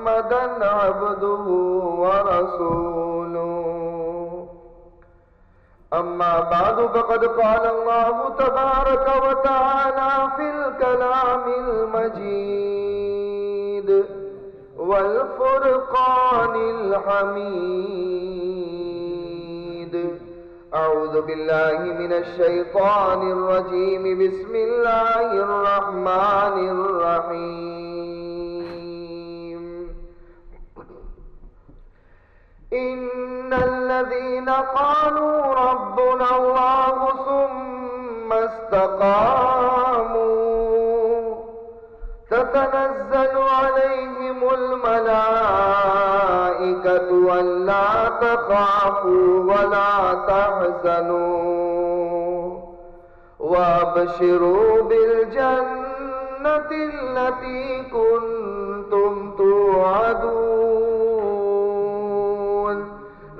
محمدا عبده ورسوله. أما بعد فقد قال الله تبارك وتعالى في الكلام المجيد والفرقان الحميد. أعوذ بالله من الشيطان الرجيم. بسم الله الرحمن الرحيم. إن الذين قالوا ربنا الله ثم استقاموا تتنزل عليهم الملائكة ألا تخافوا ولا تحزنوا وابشروا بالجنة التي كنتم توعدون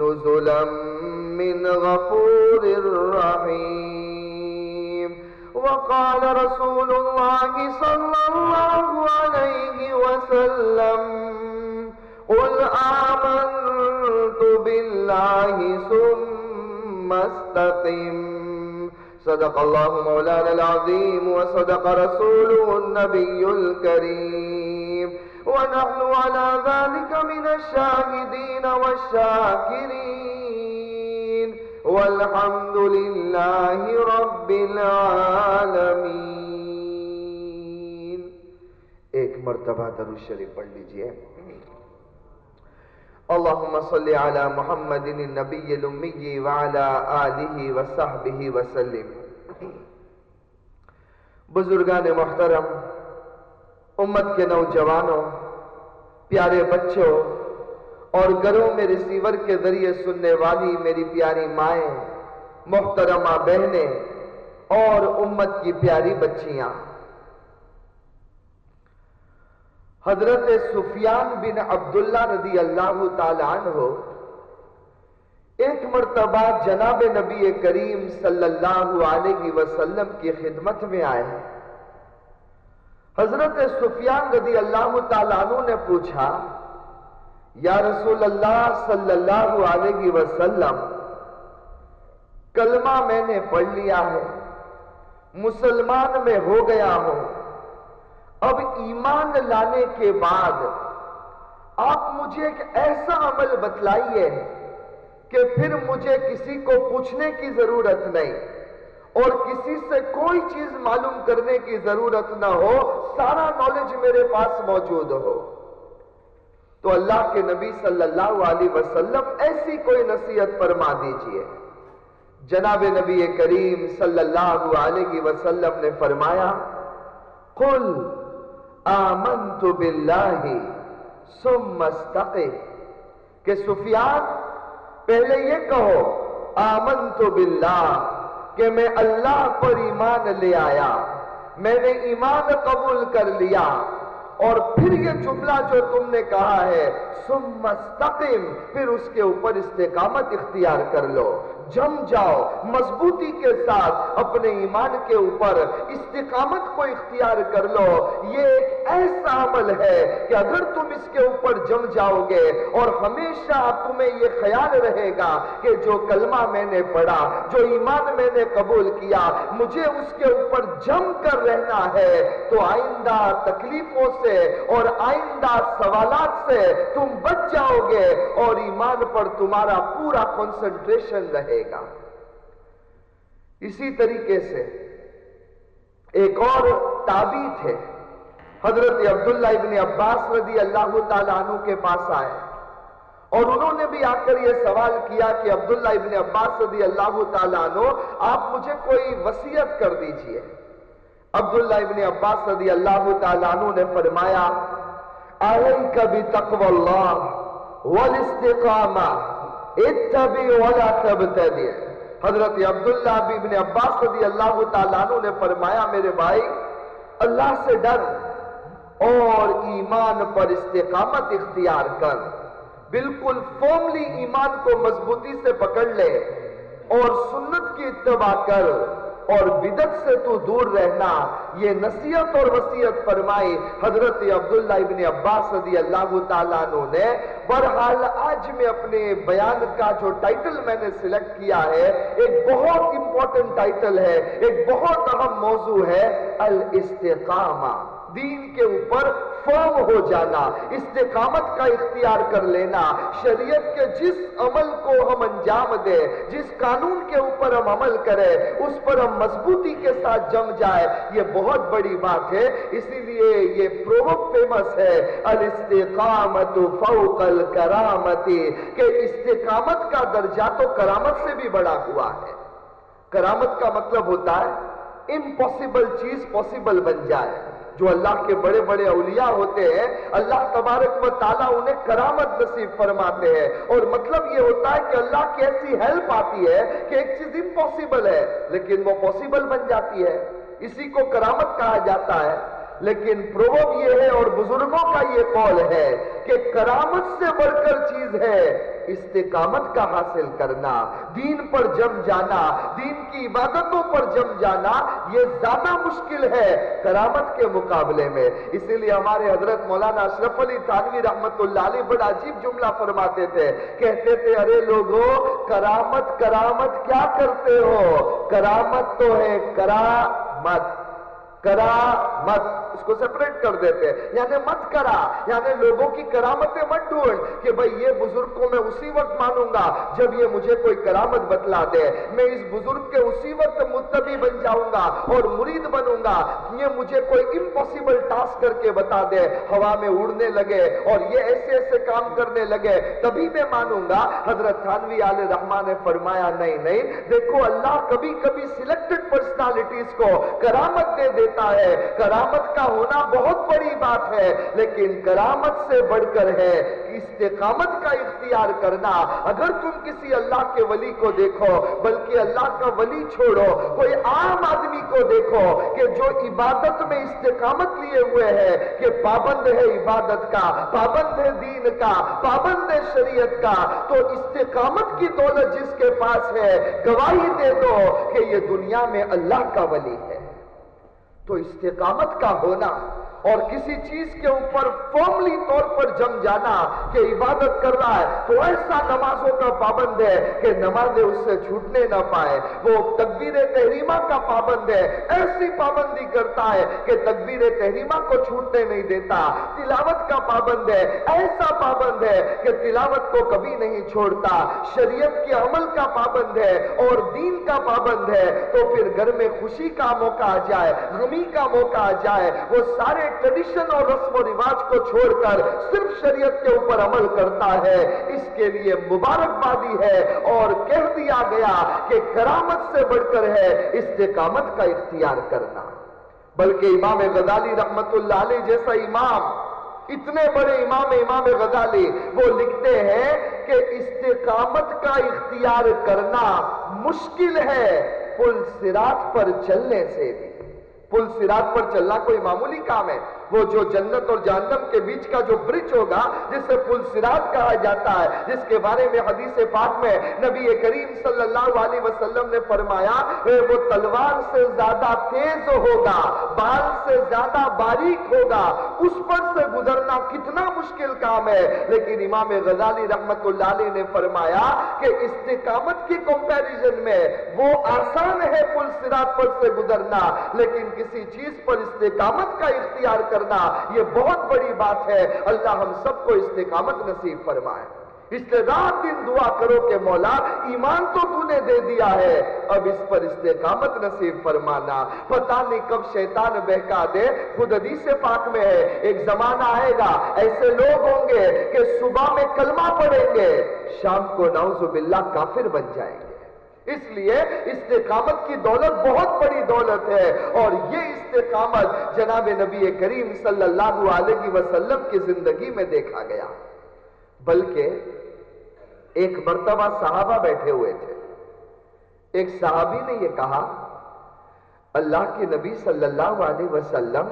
نزلا من غفور رحيم. وقال رسول الله صلى الله عليه وسلم قل آمنت بالله ثم استقم. صدق الله مولانا العظيم وصدق رسوله النبي الكريم. ونحن على ذلك من الشاهدين والشاكرين. والحمد لله رب العالمين. ایک مرتبہ درود شریف پڑھ لیجیے. اللہم صلی علی محمد النبی الامی وعلا آلہ وصحبہ وسلم. بزرگان محترم امت کے نوجوانوں، پیارے بچوں اور گھروں میں ریسیور کے ذریعے سننے والی میری پیاری مائیں، محترمہ بہنیں اور امت کی پیاری بچیاں۔ حضرت سفیان بن عبداللہ رضی اللہ تعالیٰ عنہ ایک مرتبہ جناب نبی کریم صلی اللہ علیہ وسلم کی خدمت میں آئے۔ حضرت سفیان رضی اللہ تعالیٰ نے پوچھا، یا رسول اللہ صلی اللہ علیہ وسلم، کلمہ میں نے پڑھ لیا ہے، مسلمان میں ہو گیا ہوں، اب ایمان لانے کے بعد آپ مجھے ایک ایسا عمل بتلائیے کہ پھر مجھے کسی کو پوچھنے کی ضرورت نہیں۔ اور کسی سے کوئی چیز معلوم کرنے کی ضرورت نہ ہو، سارا نالج میرے پاس موجود ہو۔ تو اللہ کے نبی صلی اللہ علیہ وسلم ایسی کوئی نصیحت فرما دیجیے۔ جناب نبی کریم صلی اللہ علیہ وسلم نے فرمایا، قل آمنت باللہ ثم استقی کہ سفیان، پہلے یہ کہو، آمنت باللہ۔ کہ میں اللہ پر ایمان لے آیا میں نے ایمان قبول کر لیا۔ اور پھر یہ جملہ جو تم نے کہا ہے مستقم پھر اس کے اوپر استقامت اختیار کر لو۔ جم جاؤ، مضبوطی کے ساتھ اپنے ایمان کے اوپر استقامت کو اختیار کر لو۔ یہ ایک ایسا عمل ہے کہ اگر تم اس کے اوپر جم جاؤ گے اور ہمیشہ تمہیں یہ خیال رہے گا کہ جو کلمہ میں نے پڑھا، جو ایمان میں نے قبول کیا، مجھے اس کے اوپر جم کر رہنا ہے، تو آئندہ تکلیفوں سے اور آئندہ سوالات سے تم بچ جاؤ گے اور ایمان پر تمہارا پورا کنسنٹریشن رہے گا۔ اسی طریقے سے ایک اور تابی تھے حضرت عبداللہ ابن عباس رضی اللہ تعالیٰ عنہ کے پاس آئے۔ اور انہوں نے بھی آ کر یہ سوال کیا کہ عبداللہ ابن عباس رضی اللہ تعالیٰ عنہ، آپ مجھے کوئی وسیعت کر دیجیے۔ عبداللہ ابن عباس رضی اللہ تعالیٰ عنہ نے فرمایا علیک بتقوی اللہ والاستقامہ، اتبی ولا تبتدی. حضرت عبداللہ ابن عباس رضی اللہ تعالیٰ عنہ نے فرمایا، میرے بھائی، اللہ سے ڈر اور ایمان پر استقامت اختیار کر، بالکل فوملی ایمان کو مضبوطی سے پکڑ لے اور سنت کی اتباع کر اور بدت سے تو دور رہنا، یہ نصیحت اور وسیعت فرمائی حضرت عبداللہ ابن عباس رضی اللہ تعالیٰ عنہ نے۔ برحال آج میں اپنے بیان کا جو ٹائٹل میں نے سلیکٹ کیا ہے، ایک بہت امپورٹنٹ ٹائٹل ہے، ایک بہت اہم موضوع ہے، الاستقامہ۔ دین کے اوپر فرم ہو جانا استقامت کا اختیار کر لینا۔ شریعت کے جس عمل کو ہم انجام دے جس قانون کے اوپر ہم عمل کرے اس پر ہم مضبوطی کے ساتھ جم جائے یہ بہت بڑی بات ہے۔ اسی لیے یہ پروب فیمس ہے، الاستقامت فوق الکرامتی کہ استقامت کا درجہ تو کرامت سے بھی بڑا ہوا ہے۔ کرامت کا مطلب ہوتا ہے امپاسبل چیز پاسبل بن جائے۔ جو اللہ کے بڑے بڑے اولیاء ہوتے ہیں، اللہ تبارک و تعالیٰ انہیں کرامت نصیب فرماتے ہیں۔ اور مطلب یہ ہوتا ہے کہ اللہ کی ایسی ہیلپ آتی ہے کہ ایک چیز امپاسبل ہے، لیکن وہ پاسبل بن جاتی ہے۔ اسی کو کرامت کہا جاتا ہے۔ لیکن پروب یہ ہے اور بزرگوں کا یہ قول ہے کہ کرامت سے بڑھ کر چیز ہے استقامت کا حاصل کرنا، دین پر جم جانا، دین کی عبادتوں پر جم جانا، یہ زیادہ مشکل ہے کرامت کے مقابلے میں۔ اسی لیے ہمارے حضرت مولانا اشرف علی تانوی رحمت اللہ علیہ بڑا عجیب جملہ فرماتے تھے۔ کہتے تھے، ارے لوگوں، کرامت کرامت کیا کرتے ہو؟ کرامت تو ہے کرامت۔ کرا مت اس کو سپریٹ کر دیتے یعنی مت کرا یعنی لوگوں کی کرامتیں مت ڈھونڈ کہ بھئی یہ بزرگ کو میں اسی وقت مانوں گا جب یہ مجھے کوئی کرامت بتلا دے۔ میں اس بزرگ کے اسی وقت متبی بن جاؤں گا اور مرید بنوں گا۔ یہ مجھے کوئی امپوسیبل ٹاسک کر کے بتا دے۔ ہوا میں اڑنے لگے اور یہ ایسے ایسے کام کرنے لگے۔ تبھی میں مانوں گا۔ حضرت تھانوی آل رحمان نے فرمایا، نہیں نہیں، دیکھو، اللہ کبھی کبھی سلیکٹڈ پرسنالٹیز کو کرامت دے دیتا ہے۔ کرامت کا ہونا بہت بڑی بات ہے، لیکن کرامت سے بڑھ کر ہے، استقامت کا اختیار کرنا۔ اگر تم کسی اللہ کے ولی کو دیکھو، بلکہ اللہ کا ولی چھوڑو، کوئی عام آدمی کو دیکھو کہ جو عبادت میں استقامت لیے ہوئے ہے، کہ پابند ہے عبادت کا، پابند ہے دین کا، پابند ہے شریعت کا، تو استقامت کی دولت جس کے پاس ہے، گواہی دے دو کہ یہ دنیا میں اللہ کا ولی ہے۔ تو استقامت کا ہونا اور کسی چیز کے اوپر فارملی طور پر جم جانا کہ عبادت کر رہا ہے، تو ایسا نمازوں کا پابند ہے کہ نمازیں اس سے چھوٹنے نہ پائے۔ وہ تکبیر تحریمہ کا پابند ہے۔ ایسی پابندی کرتا ہے کہ تکبیر تحریمہ کو چھوٹنے نہیں دیتا۔ تلاوت کا پابند ہے۔ ایسا پابند ہے کہ تلاوت کو کبھی نہیں چھوڑتا۔ شریعت کے عمل کا پابند ہے اور دین کا پابند ہے۔ تو پھر گھر میں خوشی کا موقع آ جائے، غمی کا موقع آ جائے۔ وہ سارے ٹریڈیشن اور رسم و رواج کو چھوڑ کر صرف شریعت کے اوپر عمل کرتا ہے، اس کے لیے مبارکبادی ہے اور کہہ دیا گیا کہ کرامت سے بڑھ کر ہے استقامت کا اختیار کرنا۔ بلکہ امام غزالی رحمت اللہ علیہ جیسا امام، اتنے بڑے امام امام غزالی، وہ لکھتے ہیں کہ استقامت کا اختیار کرنا مشکل ہے پل سرات پر چلنے سے بھی۔ پل سرات پر چلنا کوئی معمولی کام ہے۔ وہ جو جنت اور جہنم کے بیچ کا جو برج ہوگا جسے پل سراج کہا جاتا ہے، جس کے بارے میں حدیث پاک میں نبی کریم صلی اللہ علیہ وسلم نے فرمایا وہ تلوار سے زیادہ تیز ہوگا، بال سے زیادہ باریک ہوگا، اس پر سے گزرنا کتنا مشکل کام ہے۔ لیکن امام غزالی رحمت اللہ علیہ نے فرمایا کہ استقامت کی کمپیریزن میں وہ آسان ہے پل سراج پر سے گزرنا، لیکن کسی چیز پر استقامت کا اختیار کر کرنا یہ بہت بڑی بات ہے۔ اللہ ہم سب کو استقامت نصیب فرمائے۔ اس لیے رات دن دعا کرو کہ مولا، ایمان تو تو نے دے دیا ہے، اب اس پر استقامت نصیب فرمانا۔ پتہ نہیں کب شیطان بہکا دے، خود حدیث پاک میں ہے۔ ایک زمانہ آئے گا، ایسے لوگ ہوں گے کہ صبح میں کلمہ پڑھیں گے، شام کو نعوذ باللہ کافر بن جائیں گے۔ اس لیے استقامت کی دولت بہت بڑی دولت ہے اور یہ استقامت جناب نبی کریم صلی اللہ علیہ وسلم کی زندگی میں دیکھا گیا۔ بلکہ ایک مرتبہ صحابہ بیٹھے ہوئے تھے۔ ایک صحابی نے یہ کہا، اللہ کے نبی صلی اللہ علیہ وسلم،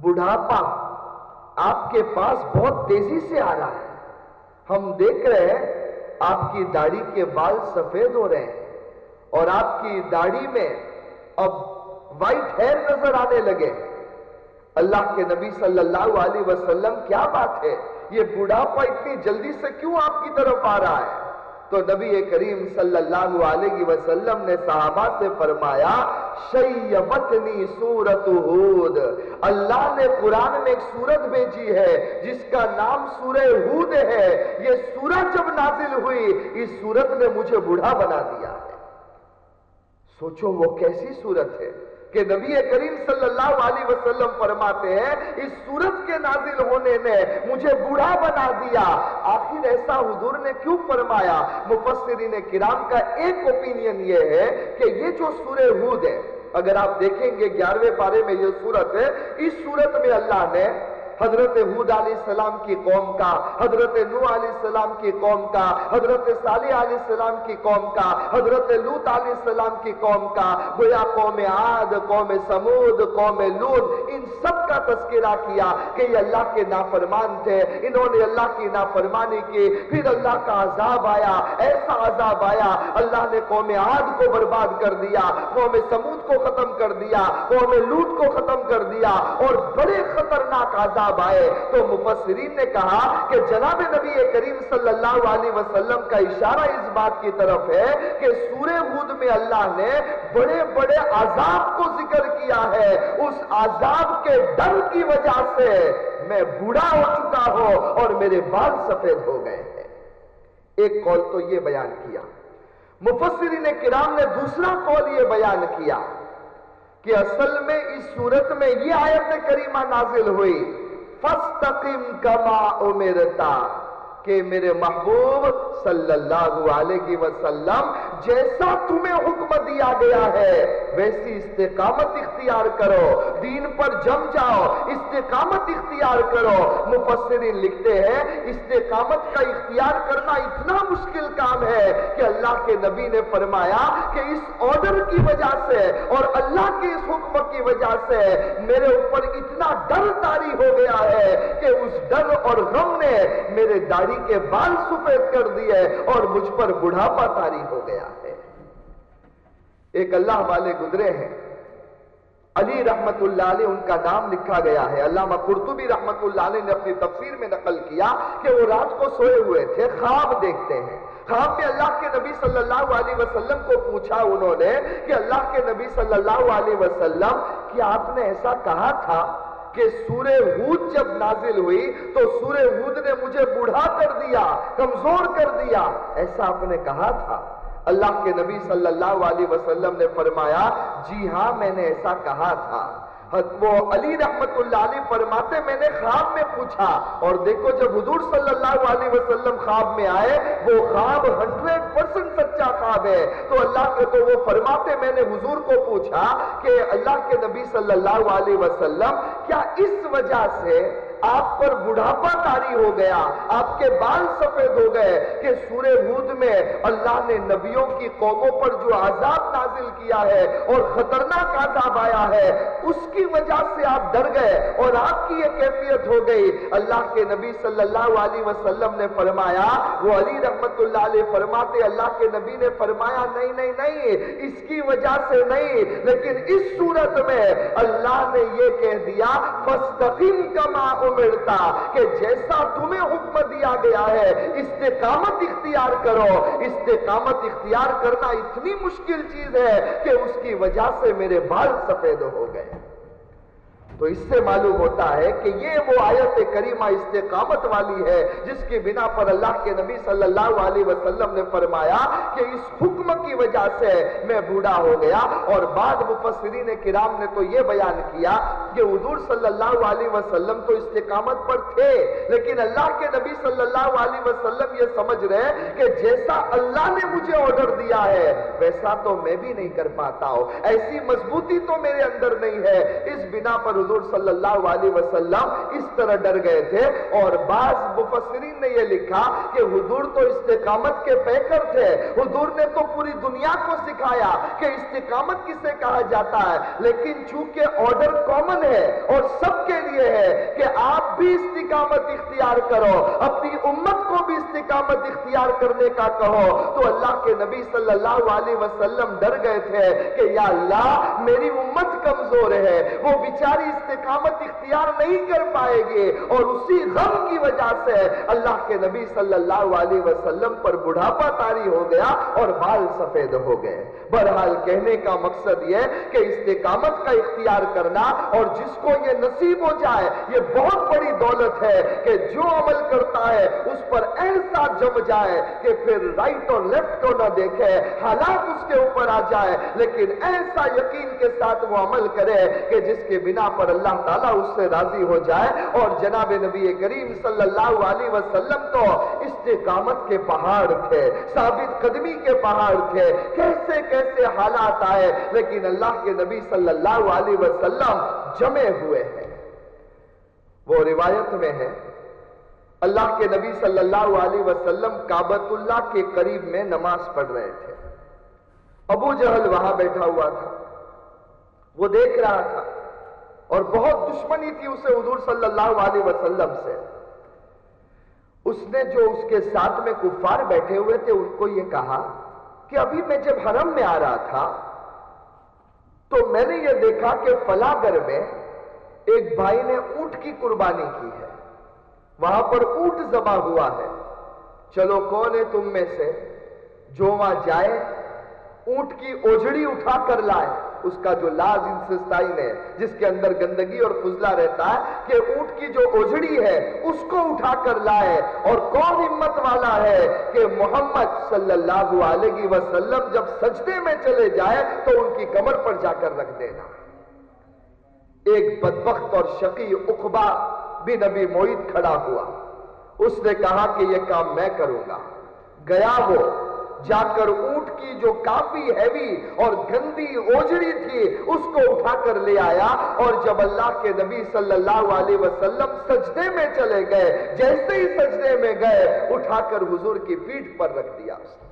بڑھاپا آپ کے پاس بہت تیزی سے آ رہا ہے۔ ہم دیکھ رہے ہیں آپ کی داڑھی کے بال سفید ہو رہے ہیں اور آپ کی داڑھی میں اب وائٹ ہیئر نظر آنے لگے۔ اللہ کے نبی صلی اللہ علیہ وسلم، کیا بات ہے؟ یہ بڑھاپا اتنی جلدی سے کیوں آپ کی طرف آ رہا ہے؟ تو نبی کریم صلی اللہ علیہ وسلم نے صحابہ سے فرمایا شیبتنی سورت ہود. اللہ نے قرآن میں ایک سورت بھیجی ہے، جس کا نام سورہ ہود ہے۔ یہ سورت جب نازل ہوئی، اس سورت نے مجھے بڑھا بنا دیا ہے۔ سوچو وہ کیسی سورت ہے؟ کہ نبی کریم صلی اللہ علیہ وسلم فرماتے ہیں، اس صورت کے نازل ہونے نے مجھے بوڑھا بنا دیا۔ آخر ایسا حضور نے کیوں فرمایا؟ مفسرین کرام کا ایک اوپینین یہ ہے کہ یہ جو سورہ ہود ہے، اگر آپ دیکھیں گے گیارہویں پارے میں یہ صورت ہے، اس صورت میں اللہ نے حضرت حود علیہ السلام کی قوم کا، حضرت نو علیہ السلام کی قوم کا، حضرت صالح علیہ السلام کی قوم کا، حضرت لوت علیہ السلام کی قوم کا، گویا قوم عاد، قوم سمود قوم لوت ان سب کا تذکرہ کیا کہ یہ اللہ کے نافرمان تھے۔ انہوں نے اللہ کی نافرمانی کی، پھر اللہ کا عذاب آیا۔ ایسا عذاب آیا، اللہ نے قوم عاد کو برباد کر دیا، قوم سمود کو ختم کر دیا، قوم لوت کو ختم کر دیا اور بڑے خطرناک عذاب عذاب آئے تو مفسرین نے کہا کہ جناب نبی کریم صلی اللہ علیہ وسلم کا اشارہ اس بات کی طرف ہے کہ سورہ ہود میں اللہ نے بڑے بڑے عذاب کو ذکر کیا ہے۔ اس عذاب کے ڈر کی وجہ سے میں بوڑھا ہو چکا ہوں اور میرے بال سفید ہو گئے ہیں۔ ایک قول تو یہ بیان کیا۔ مفسرین کرام نے دوسرا قول یہ بیان کیا کہ اصل میں اس صورت میں یہ آیت کریمہ نازل ہوئی فستقم کما امرتا کہ میرے محبوب صلی اللہ علیہ وسلم جیسا تمہیں حکم دیا گیا ہے، ویسی استقامت اختیار کرو۔ دین پر جم جاؤ، استقامت اختیار کرو۔ مفسرین لکھتے ہیں، استقامت کا اختیار کرنا اتنا مشکل کام ہے کہ اللہ کے نبی نے فرمایا کہ اس آرڈر کی وجہ سے اور اللہ کے اس حکم کی وجہ سے میرے اوپر اتنا ڈر تاری ہو گیا ہے کہ اس ڈر اور غم نے میرے داڑھی کے بال سفید کر دیے اور مجھ پر بڑھاپا تاری ہو گیا۔ ہے ایک اللہ والے گزرے ہیں۔ علی رحمت اللہ علیہ ان کا نام لکھا گیا ہے۔ علامہ قرطبی رحمت اللہ علیہ نے اپنی تفسیر میں نقل کیا کہ وہ رات کو سوئے ہوئے تھے، خواب دیکھتے ہیں۔ خواب میں اللہ کے نبی صلی اللہ علیہ وسلم کو پوچھا انہوں نے کہ اللہ کے نبی صلی اللہ علیہ وسلم، کیا آپ نے ایسا کہا تھا کہ سورہ ہود جب نازل ہوئی تو سورہ ہود نے مجھے بڑھا کر دیا، کمزور کر دیا؟ ایسا آپ نے کہا تھا۔ اللہ کے نبی صلی اللہ علیہ وسلم نے فرمایا جی ہاں میں نے ایسا کہا تھا۔ وہ علی رحمت اللہ علیہ فرماتے، میں نے خواب میں پوچھا۔ اور دیکھو، جب حضور صلی اللہ علیہ وسلم خواب میں آئے، وہ خواب ہنڈریڈ پرسنٹ سچا خواب ہے۔ تو اللہ کے تو وہ فرماتے، میں نے حضور کو پوچھا کہ اللہ کے نبی صلی اللہ علیہ وسلم، کیا اس وجہ سے آپ پر بڑھاپا تاری ہو گیا، آپ کے بال سفید ہو گئے کہ سورہ ہود میں اللہ نے نبیوں کی قوموں پر جو عذاب نازل کیا ہے اور خطرناک عذاب آیا ہے، اس کی وجہ سے آپ ڈر گئے اور آپ کی یہ کیفیت ہو گئی۔ اللہ کے نبی صلی اللہ علیہ وسلم نے فرمایا، وہ علی رحمت اللہ علیہ فرماتے، اللہ کے نبی نے فرمایا، نہیں نہیں نہیں، اس کی وجہ سے نہیں، لیکن اس صورت میں اللہ نے یہ کہہ دیا فستقیم کما کہ جیسا تمہیں حکم دیا گیا ہے، استقامت اختیار کرو۔ استقامت اختیار کرنا اتنی مشکل چیز ہے کہ اس کی وجہ سے میرے بال سفید ہو گئے۔ تو اس سے معلوم ہوتا ہے کہ یہ وہ آیت کریمہ استقامت والی ہے، جس کی بنا پر اللہ کے نبی صلی اللہ علیہ وسلم نے فرمایا کہ اس حکم کی وجہ سے میں بوڑھا ہو گیا اور بعد مفسرین کرام نے تو یہ بیان کیا کہ حضور صلی اللہ علیہ وسلم تو استقامت پر تھے، لیکن اللہ کے نبی صلی اللہ علیہ وسلم یہ سمجھ رہے کہ جیسا اللہ نے مجھے آرڈر دیا ہے، ویسا تو میں بھی نہیں کر پاتا ہوں۔ ایسی مضبوطی تو میرے اندر نہیں ہے۔ اس بنا پر حضور صلی اللہ علیہ وسلم اس طرح ڈر گئے تھے اور بعض مفسرین نے یہ لکھا کہ حضور تو استقامت کے پیکر تھے۔ حضور نے تو پوری دنیا کو سکھایا کہ استقامت کسے کہا جاتا ہے، لیکن چونکہ آرڈر کامن ہے اور سب کے لیے ہے کہ آپ بھی استقامت اختیار کرو، اپنی امت کو بھی استقامت اختیار کرنے کا کہو، تو اللہ کے نبی صلی اللہ علیہ وسلم ڈر گئے تھے کہ یا اللہ، میری امت کمزور ہے، وہ بیچاری استقامت اختیار نہیں کر پائے گے اور اسی غم کی وجہ سے اللہ کے نبی صلی اللہ علیہ وسلم پر بڑھاپا تاری ہو گیا اور بال سفید ہو گئے۔ بہرحال کہنے کا مقصد یہ کہ استقامت کا اختیار کرنا اور جس کو یہ نصیب ہو جائے، یہ بہت بڑی دولت ہے کہ جو عمل کرتا ہے، اس پر ایسا جم جائے کہ پھر رائٹ اور لیفٹ کو نہ دیکھے، حالات اس کے اوپر آ جائے، لیکن ایسا یقین کے ساتھ وہ عمل کرے کہ جس کے بنا پر اللہ تعالیٰ اس سے راضی ہو جائے اور جناب نبی کریم صلی اللہ علیہ وسلم تو استقامت کے پہاڑ تھے، ثابت قدمی کے پہاڑ تھے۔ کیسے کیسے حالات آئے، لیکن اللہ کے نبی صلی اللہ علیہ وسلم جمے ہوئے ہیں۔ وہ روایت میں ہے، اللہ کے نبی صلی اللہ علیہ وسلم کابت اللہ کے قریب میں نماز پڑھ رہے تھے۔ ابو جہل وہاں بیٹھا ہوا تھا، وہ دیکھ رہا تھا۔ اور بہت دشمنی تھی اسے حضور صلی اللہ علیہ وسلم سے۔ اس نے جو اس کے ساتھ میں کفار بیٹھے ہوئے تھے، ان کو یہ کہا کہ ابھی میں جب حرم میں آ رہا تھا، تو میں نے یہ دیکھا کہ فلاگر میں ایک بھائی نے اونٹ کی قربانی کی ہے۔ وہاں پر اونٹ زبا ہوا ہے۔ چلو، کون ہے تم میں سے جو وہاں جائے، اونٹ کی اوجڑی اٹھا کر لائے؟ اس کا جو لاز انسسٹائن ہے، جس کے اندر گندگی اور فضلہ رہتا ہے، کہ اونٹ کی جو اوجڑی ہے، اس کو اٹھا کر لائے۔ اور کون ہمت والا ہے کہ محمد صلی اللہ علیہ وسلم جب سجدے میں چلے جائے، تو ان کی کمر پر جا کر رکھ دینا۔ ایک بدبخت اور شقی اقبا بھی نبی موید کھڑا ہوا۔ اس نے کہا کہ یہ کام میں کروں گا۔ گیا وہ۔ جا کر اونٹ کی جو کافی ہیوی اور گندی اوجڑی تھی، اس کو اٹھا کر لے آیا اور جب اللہ کے نبی صلی اللہ علیہ وسلم سجدے میں چلے گئے، جیسے ہی سجدے میں گئے، اٹھا کر حضور کی پیٹھ پر رکھ دیا۔ اس نے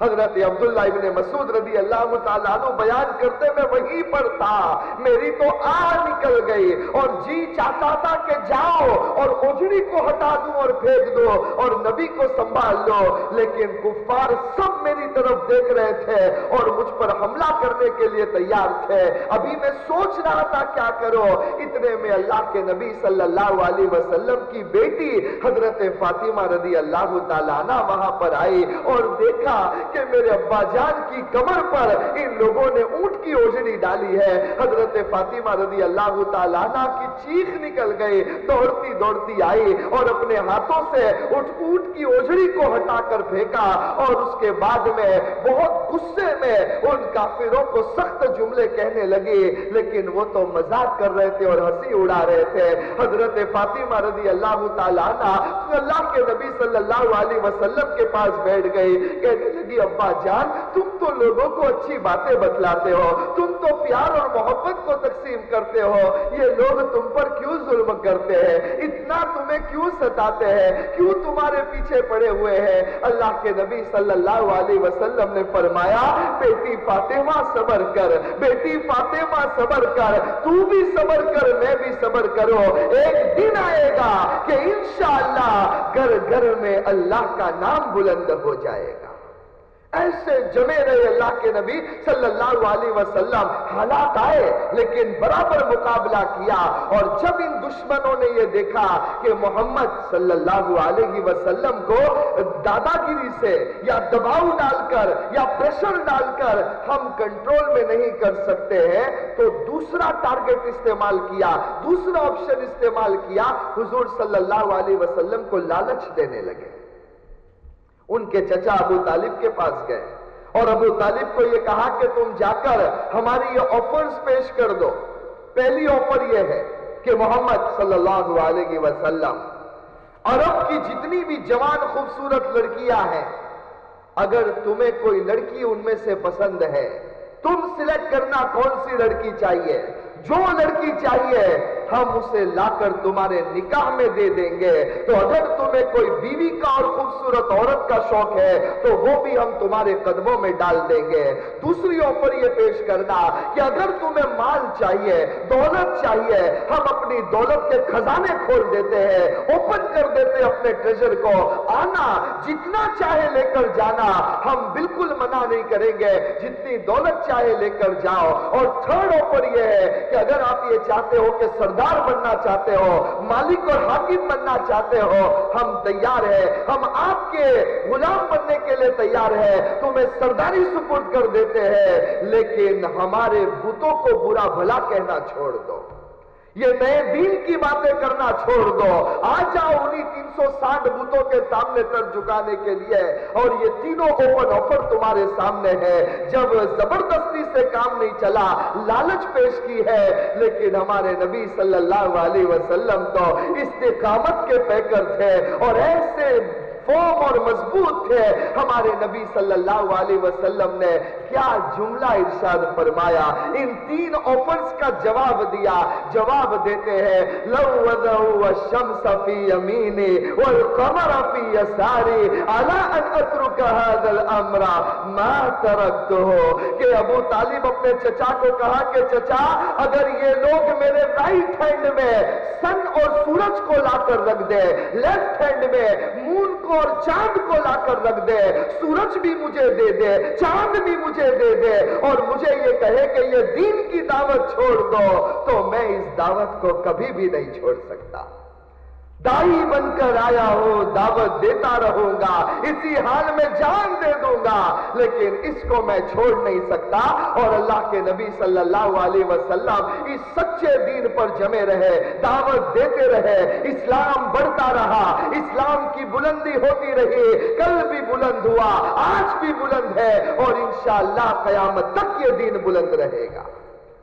حضرت عبداللہ ابن مسعود رضی اللہ تعالیٰ عنہ بیان کرتے میں وہیں پر تھا، میری تو آ نکل گئی اور جی چاہتا تھا کہ جاؤ اور اجڑی کو ہٹا دوں اور پھینک دو اور نبی کو سنبھال لو، لیکن کفار سب میری طرف دیکھ رہے تھے اور مجھ پر حملہ کرنے کے لیے تیار تھے۔ ابھی میں سوچ رہا تھا، کیا کرو؟ اتنے میں اللہ کے نبی صلی اللہ علیہ وسلم کی بیٹی حضرت فاطمہ رضی اللہ تعالیٰ عنہ وہاں پر آئی اور دیکھا کہ میرے ابا جان کی کمر پر ان لوگوں نے اونٹ کی اوجڑی ڈالی ہے۔ حضرت فاطمہ رضی اللہ تعالیٰ عنہ کی چیخ نکل گئی۔ دوڑتی دوڑتی آئی اور اپنے ہاتھوں سے اٹھ اونٹ کی اوجڑی کو ہٹا کر پھینکا اور اس کے بعد میں بہت غصے میں ان کافروں کو سخت جملے کہنے لگی۔ لیکن وہ تو مزاق کر رہے تھے اور ہنسی اڑا رہے تھے۔ حضرت فاطمہ رضی اللہ تعالیٰ عنہ اللہ کے نبی صلی اللہ علیہ وسلم کے پاس بیٹھ گئی۔ کہنے لگی ابا جان، تم تو لوگوں کو اچھی باتیں بتلاتے ہو، تم تو پیار اور محبت کو تقسیم کرتے ہو۔ یہ لوگ تم پر کیوں ظلم کرتے ہیں؟ اتنا تمہیں کیوں ستاتے ہیں؟ کیوں تمہارے پیچھے پڑے ہوئے ہیں؟ اللہ کے نبی صلی اللہ علیہ وسلم نے فرمایا، بیٹی فاطمہ صبر کر، بیٹی فاطمہ صبر کر۔ تو بھی صبر کر، میں بھی صبر کرو ایک دن آئے گا کہ انشاءاللہ گھر گھر میں اللہ کا نام بلند ہو جائے گا۔ ایسے جمے رہے اللہ کے نبی صلی اللہ علیہ وسلم، حالات آئے، لیکن برابر مقابلہ کیا۔ اور جب ان دشمنوں نے یہ دیکھا کہ محمد صلی اللہ علیہ وسلم کو دادا گیری سے یا دباؤ ڈال کر یا پریشر ڈال کر ہم کنٹرول میں نہیں کر سکتے ہیں، تو دوسرا ٹارگٹ استعمال کیا، دوسرا آپشن استعمال کیا، حضور صلی اللہ علیہ وسلم کو لالچ دینے لگے۔ ان کے چچا ابو طالب کے پاس گئے۔ اور ابو طالب کو یہ کہا کہ تم جا کر ہماری یہ آفرز پیش کر دو۔ پہلی آفر یہ ہے کہ محمد صلی اللہ علیہ وسلم عرب کی جتنی بھی جوان خوبصورت لڑکیاں ہیں، اگر تمہیں کوئی لڑکی ان میں سے پسند ہے، تم سلیکٹ کرنا کون سی لڑکی چاہیے؟ جو لڑکی چاہیے ہم اسے لا کر تمہارے نکاح میں دے دیں گے۔ تو اگر تمہیں کوئی بیوی کا اور خوبصورت عورت کا شوق ہے، تو وہ بھی ہم تمہارے قدموں میں ڈال دیں گے۔ دوسری آفر یہ پیش کرنا کہ اگر تمہیں مال چاہیے، دولت چاہیے، ہم اپنی دولت کے خزانے کھول دیتے ہیں، اوپن کر دیتے اپنے ٹریجر کو۔ آنا، جتنا چاہے لے کر جانا۔ ہم بالکل منع نہیں کریں گے، جتنی دولت چاہے لے کر جاؤ۔ اور تھرڈ آفر یہ ہے کہ اگر آپ یہ چاہتے ہو کہ سردار بننا چاہتے ہو، مالک اور حاکم بننا چاہتے ہو، ہم تیار ہیں، ہم آپ کے غلام بننے کے لیے تیار ہیں، تمہیں سرداری سپورٹ کر دیتے ہیں، لیکن ہمارے بتوں کو برا بھلا کہنا چھوڑ دو۔ یہ نئے دین کی باتیں کرنا چھوڑ دو۔ آ جاؤ انہی تین سو ساٹھ بتوں کے سامنے سر جھکانے کے لیے، اور یہ تینوں اوپن آفر تمہارے سامنے ہے جب زبردستی سے کام نہیں چلا، لالچ پیش کی ہے، لیکن ہمارے نبی صلی اللہ علیہ وسلم تو استقامت کے پیکر تھے، اور ایسے فوم اور مضبوط تھے۔ ہمارے نبی صلی اللہ علیہ وسلم نے کیا جملہ ارشاد فرمایا۔ ان تین آفرز کا جواب دیا۔ جواب دیتے ہیں، لو وضعوا الشمس فی یمینی والقمر فی یساری علا ان اترک هذا الامر، ما ترکته کہ ابو طالب اپنے چچا کو کہا کہ چچا، اگر یہ لوگ میرے رائٹ ہینڈ میں سن اور سورج کو لا کر رکھ دے لیفٹ ہینڈ میں مون کو اور چاند کو لا کر رکھ دے۔ سورج بھی مجھے دے دے، چاند بھی مجھے دے دے۔ اور مجھے یہ کہے کہ یہ دین کی دعوت چھوڑ دو۔ تو میں اس دعوت کو کبھی بھی نہیں چھوڑ سکتا۔ دائی بن کر آیا ہوں، دعوت دیتا رہوں گا، اسی حال میں جان دے دوں گا، لیکن اس کو میں چھوڑ نہیں سکتا۔ اور اللہ کے نبی صلی اللہ علیہ وسلم اس سچے دین پر جمے رہے، دعوت دیتے رہے، اسلام بڑھتا رہا، اسلام کی بلندی ہوتی رہی۔ کل بھی بلند ہوا، آج بھی بلند ہے، اور انشاءاللہ قیامت تک یہ دین بلند رہے گا۔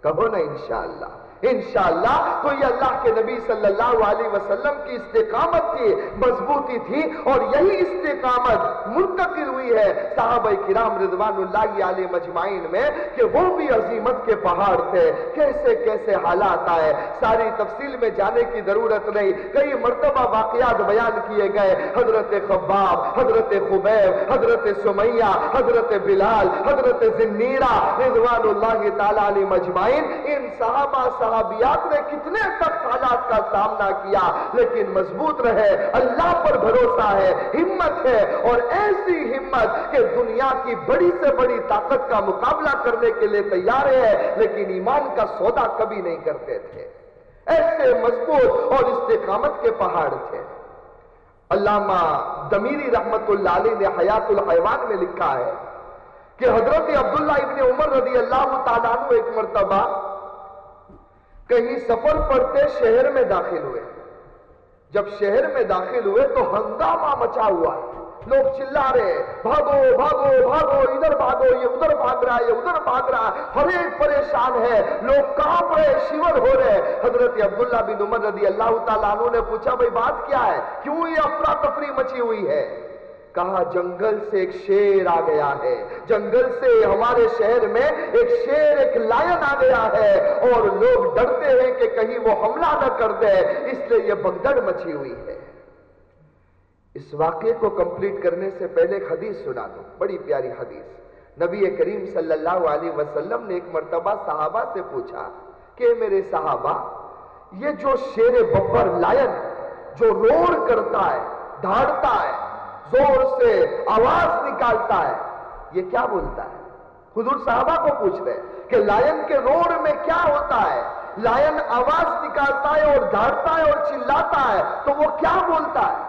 کہو نا انشاءاللہ۔ انشاءاللہ تو یہ اللہ کے نبی صلی اللہ علیہ وسلم کی استقامت تھی، مضبوطی تھی اور یہی استقامت منتقل ہوئی ہے صحابہ کرام رضوان اللہ علیہ مجمعین میں کہ وہ بھی عظیمت کے پہاڑ تھے۔ کیسے کیسے حالات آئے؟ ساری تفصیل میں جانے کی ضرورت نہیں۔ کئی مرتبہ واقعات بیان کیے گئے۔ حضرت خباب، حضرت خبیب، حضرت سمیہ، حضرت بلال، حضرت زنیرہ رضوان اللہ تعالیٰ علیہ مجمعین، ان صحابہ صحابیات نے کتنے سخت حالات کا سامنا کیا، لیکن مضبوط رہے، اللہ پر بھروسہ ہے، ہمت ہے، اور ایسی ہمت کہ دنیا کی بڑی سے بڑی طاقت کا مقابلہ کرنے کے لیے تیار ہے، لیکن ایمان کا سودا کبھی نہیں کرتے تھے۔ ایسے مضبوط اور استقامت کے پہاڑ تھے۔ علامہ دمیری رحمت اللہ علیہ نے حیات الحیوان میں لکھا ہے کہ حضرت عبداللہ ابن عمر رضی اللہ تعالیٰ ایک مرتبہ کہیں سفر پڑتے شہر میں داخل ہوئے۔ جب شہر میں داخل ہوئے تو ہنگامہ مچا ہوا ہے۔ لوگ چلا رہے بھاگو بھاگو بھاگو، ادھر بھاگو، یہ ادھر بھاگ رہا ہے، یہ ادھر بھاگ رہا ہے۔ ہر ایک پریشان ہے۔ لوگ کانپ رہے شیور ہو رہے حضرت عبداللہ بن عمر رضی اللہ تعالیٰ عنہ نے پوچھا، بھائی بات کیا ہے؟ کیوں یہ افراتفری مچی ہوئی ہے؟ کہا، جنگل سے ایک شیر آ گیا ہے۔ جنگل سے ہمارے شہر میں ایک شیر، ایک لائن آ گیا ہے۔ اور لوگ ڈرتے ہیں کہ کہیں وہ حملہ نہ کر دے۔ اس لیے یہ بگدڑ مچی ہوئی ہے۔ اس واقعے کو کمپلیٹ کرنے سے پہلے ایک حدیث سنا دو۔ بڑی پیاری حدیث۔ نبی کریم صلی اللہ علیہ وسلم نے ایک مرتبہ صحابہ سے پوچھا کہ میرے صحابہ، یہ جو شیر ببر لائن جو روڑ کرتا ہے، دھاڑتا ہے زور سے آواز نکالتا ہے۔ یہ کیا بولتا ہے؟ حضور صحابہ کو پوچھ رہے کہ لائن کے روڑ میں کیا ہوتا ہے؟ لائن آواز نکالتا ہے اور دھاڑتا ہے اور چلاتا ہے، تو وہ کیا بولتا ہے؟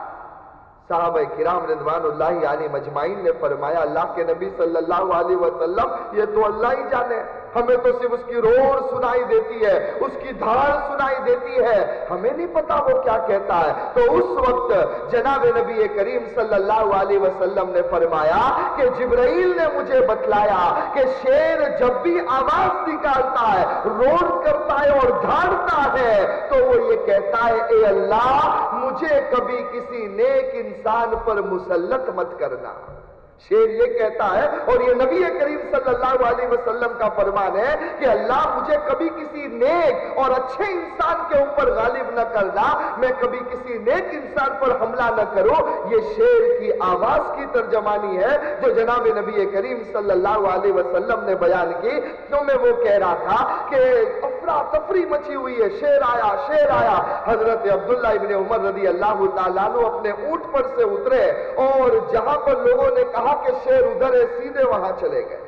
صحابہ کرام رضوان اللہ علی مجمعین نے فرمایا، اللہ کے نبی صلی اللہ علیہ وسلم، یہ تو اللہ ہی جانے۔ ہمیں تو صرف اس کی روڑ سنائی دیتی ہے، اس کی دھاڑ سنائی دیتی ہے۔ ہمیں نہیں پتا وہ کیا کہتا ہے۔ تو اس وقت جناب نبی کریم صلی اللہ علیہ وسلم نے فرمایا کہ جبرائیل نے مجھے بتلایا کہ شیر جب بھی آواز نکالتا ہے، روڑ کرتا ہے اور دھاڑتا ہے، تو وہ یہ کہتا ہے، اے اللہ، مجھے کبھی کسی نیک انسان پر مسلط مت کرنا۔ شیر یہ کہتا ہے، اور یہ نبی کریم صلی اللہ علیہ وسلم کا فرمان ہے کہ اللہ مجھے کبھی کسی نیک اور اچھے انسان کے اوپر غالب نہ کرنا، میں کبھی کسی نیک انسان پر حملہ نہ کروں۔ یہ شیر کی آواز کی ترجمانی ہے جو جناب نبی کریم صلی اللہ علیہ وسلم نے بیان کی۔ تو میں وہ کہہ رہا تھا کہ افراتفری مچی ہوئی ہے، شیر آیا شیر آیا۔ حضرت عبداللہ ابن عمر رضی اللہ تعالیٰ اپنے اونٹ پر سے اترے اور جہاں پر لوگوں نے کہا کہ شیر ادھر ہے، سیدھے وہاں چلے گئے۔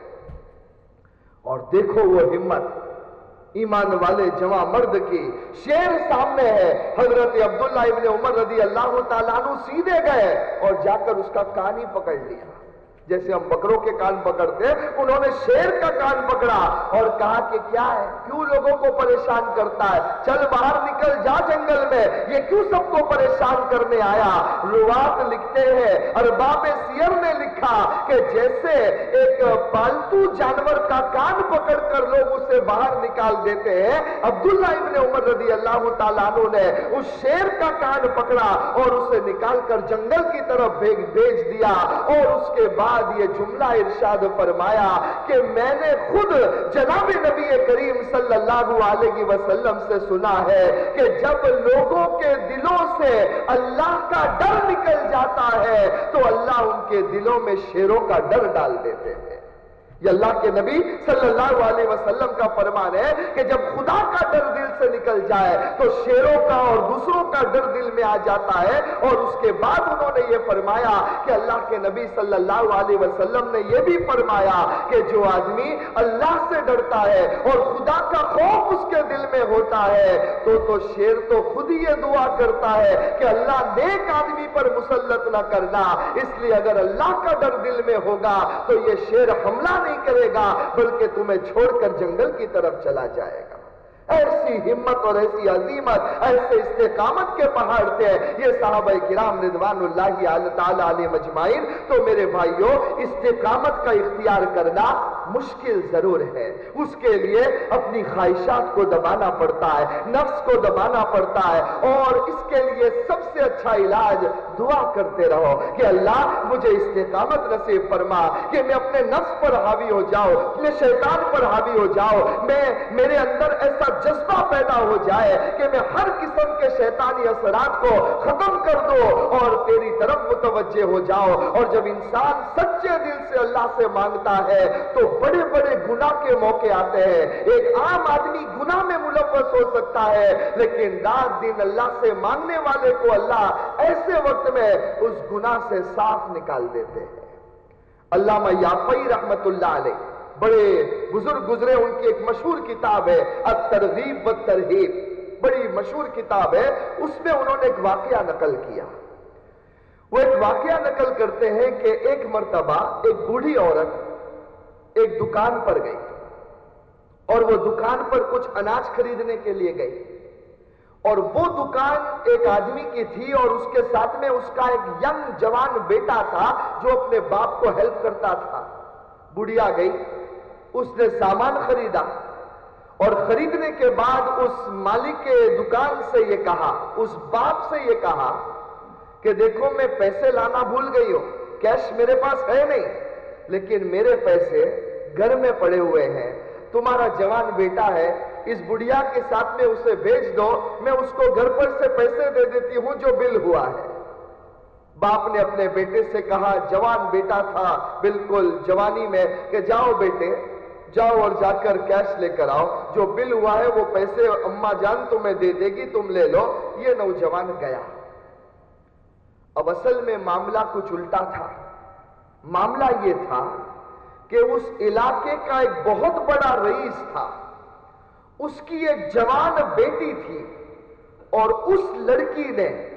اور دیکھو وہ ہمت، ایمان والے جمع مرد کی شیر سامنے ہے۔ حضرت عبداللہ ابن عمر رضی اللہ تعالیٰ سیدھے گئے اور جا کر اس کا کان ہی پکڑ لیا۔ جیسے ہم بکروں کے کان پکڑتے انہوں نے شیر کا کان پکڑا اور کہا کہ کیا ہے؟ کیوں لوگوں کو پریشان کرتا ہے؟ چل باہر نکل، جا جنگل میں۔ یہ کیوں سب کو پریشان کرنے آیا؟ روات لکھتے ہیں، ارباب سیر نے لکھا کہ جیسے ایک پالتو جانور کا کان پکڑ کر لوگ اسے باہر نکال دیتے ہیں، عبداللہ ابن عمر رضی اللہ تعالیٰ عنہ نے اس شیر کا کان پکڑا اور اسے نکال کر جنگل کی طرف بھیج دیا اور اس کے بعد بعد یہ جملہ ارشاد فرمایا کہ میں نے خود جناب نبی کریم صلی اللہ علیہ وسلم سے سنا ہے کہ جب لوگوں کے دلوں سے اللہ کا ڈر نکل جاتا ہے تو اللہ ان کے دلوں میں شیروں کا ڈر ڈال دیتے ہیں۔ یہ اللہ کے نبی صلی اللہ علیہ وسلم کا فرمان ہے کہ جب خدا کا ڈر دل سے نکل جائے تو شیروں کا اور دوسروں کا ڈر دل میں آ جاتا ہے اور اس کے بعد انہوں نے یہ فرمایا کہ اللہ کے نبی صلی اللہ علیہ وسلم نے یہ بھی فرمایا کہ جو آدمی اللہ سے ڈرتا ہے اور خدا کا خوف اس کے دل میں ہوتا ہے تو تو شیر تو خود ہی یہ دعا کرتا ہے کہ اللہ نیک آدمی پر مسلط نہ کرنا۔ اس لیے اگر اللہ کا ڈر دل میں ہوگا تو یہ شیر حملہ نہیں نہیں کرے گا بلکہ تمہیں چھوڑ کر جنگل کی طرف چلا جائے گا۔ ایسی ہمت اور ایسی عظیمت، ایسے استقامت کے پہاڑ تھے۔ یہ صحابہ کرام رضوان اللہ تعالی علیہ مجمعین، تو میرے بھائیوں استقامت کا اختیار کرنا مشکل ضرور ہے۔ اس کے لیے اپنی خواہشات کو دبانا پڑتا ہے، نفس کو دبانا پڑتا ہے۔ اور اس کے لیے سب سے اچھا علاج دعا کرتے رہو کہ اللہ مجھے استقامت نصیب فرما، کہ میں اپنے نفس پر حاوی ہو جاؤ میں شیطان پر حاوی ہو جاؤ میں، میرے اندر ایسا جذبہ پیدا ہو جائے کہ میں ہر قسم کے شیطانی اثرات کو ختم کر دو اور تیری طرف متوجہ ہو جاؤ۔ اور جب انسان سچے دل سے اللہ سے مانگتا ہے، تو بڑے بڑے گناہ کے موقع آتے ہیں۔ ایک عام آدمی گناہ میں ملوث ہو سکتا ہے، لیکن رات دن اللہ سے مانگنے والے کو اللہ ایسے وقت میں اس گناہ سے صاف نکال دیتے ہیں۔ علامہ یافعی رحمت اللہ علیہ بڑے بزرگ گزرے، ان کی ایک مشہور کتاب ہے، الترغیب والترہیب۔ بڑی مشہور کتاب ہے، اس میں انہوں نے ایک واقعہ نقل کیا۔ وہ ایک واقعہ نقل کرتے ہیں کہ ایک مرتبہ ایک بوڑھی عورت ایک دکان پر گئی اور وہ دکان پر کچھ اناج خریدنے کے لیے گئی۔ اور وہ دکان ایک آدمی کی تھی اور اس کے ساتھ میں اس کا ایک ینگ جوان بیٹا تھا جو اپنے باپ کو ہیلپ کرتا تھا۔ بڑھیا گئی۔ اس نے سامان خریدا اور خریدنے کے بعد اس مالک کے دکان سے یہ کہا، اس باپ سے یہ کہا کہ دیکھو میں پیسے لانا بھول گئی ہوں کیش میرے پاس ہے نہیں، لیکن میرے پیسے گھر میں پڑے ہوئے ہیں، تمہارا جوان بیٹا ہے، اس بڑھیا کے ساتھ میں اسے بھیج دو، میں اس کو گھر پر سے پیسے دے دیتی ہوں جو بل ہوا ہے۔ باپ نے اپنے بیٹے سے کہا، جوان بیٹا تھا، بالکل جوانی میں، کہ جاؤ بیٹے جاؤ اور جا کر کیش لے کر آؤ۔ جو بل ہوا ہے وہ پیسے اما جان تمہیں دے دے گی، تم لے لو۔ یہ نوجوان گیا۔ اب اصل میں معاملہ کچھ الٹا تھا۔ معاملہ یہ تھا کہ اس علاقے کا ایک بہت بڑا رئیس تھا۔ اس کی ایک جوان بیٹی تھی۔ اور اس لڑکی نے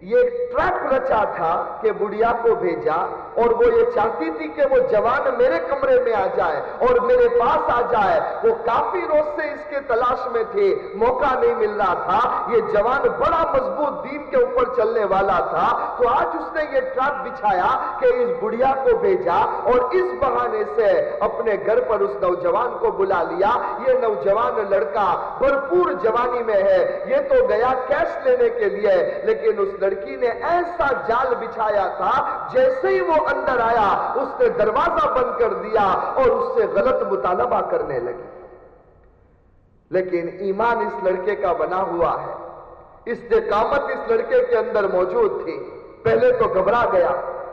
یہ ٹریپ رچا تھا کہ بڑھیا کو بھیجا۔ اور وہ یہ چاہتی تھی کہ وہ جوان میرے کمرے میں آ جائے اور میرے پاس آ جائے۔ وہ کافی روز سے اس کے تلاش میں تھے۔ موقع نہیں مل رہا تھا۔ یہ جوان بڑا مضبوط دین کے اوپر چلنے والا تھا۔ تو آج اس نے یہ ٹریپ بچھایا کہ اس بڑھیا کو بھیجا اور اس بہانے سے اپنے گھر پر اس نوجوان کو بلا لیا۔ یہ نوجوان لڑکا بھرپور جوانی میں ہے۔ یہ تو گیا کیش لینے کے لیے، لیکن اس لڑکی نے ایسا جال بچھایا تھا جیسے ہی وہ اندر آیا، اس نے دروازہ بند کر دیا اور اس سے غلط مطالبہ کرنے لگی۔ لیکن ایمان اس لڑکے کا بنا ہوا ہے۔ استقامت اس لڑکے کے اندر موجود تھی۔ پہلے تو گھبرا گیا۔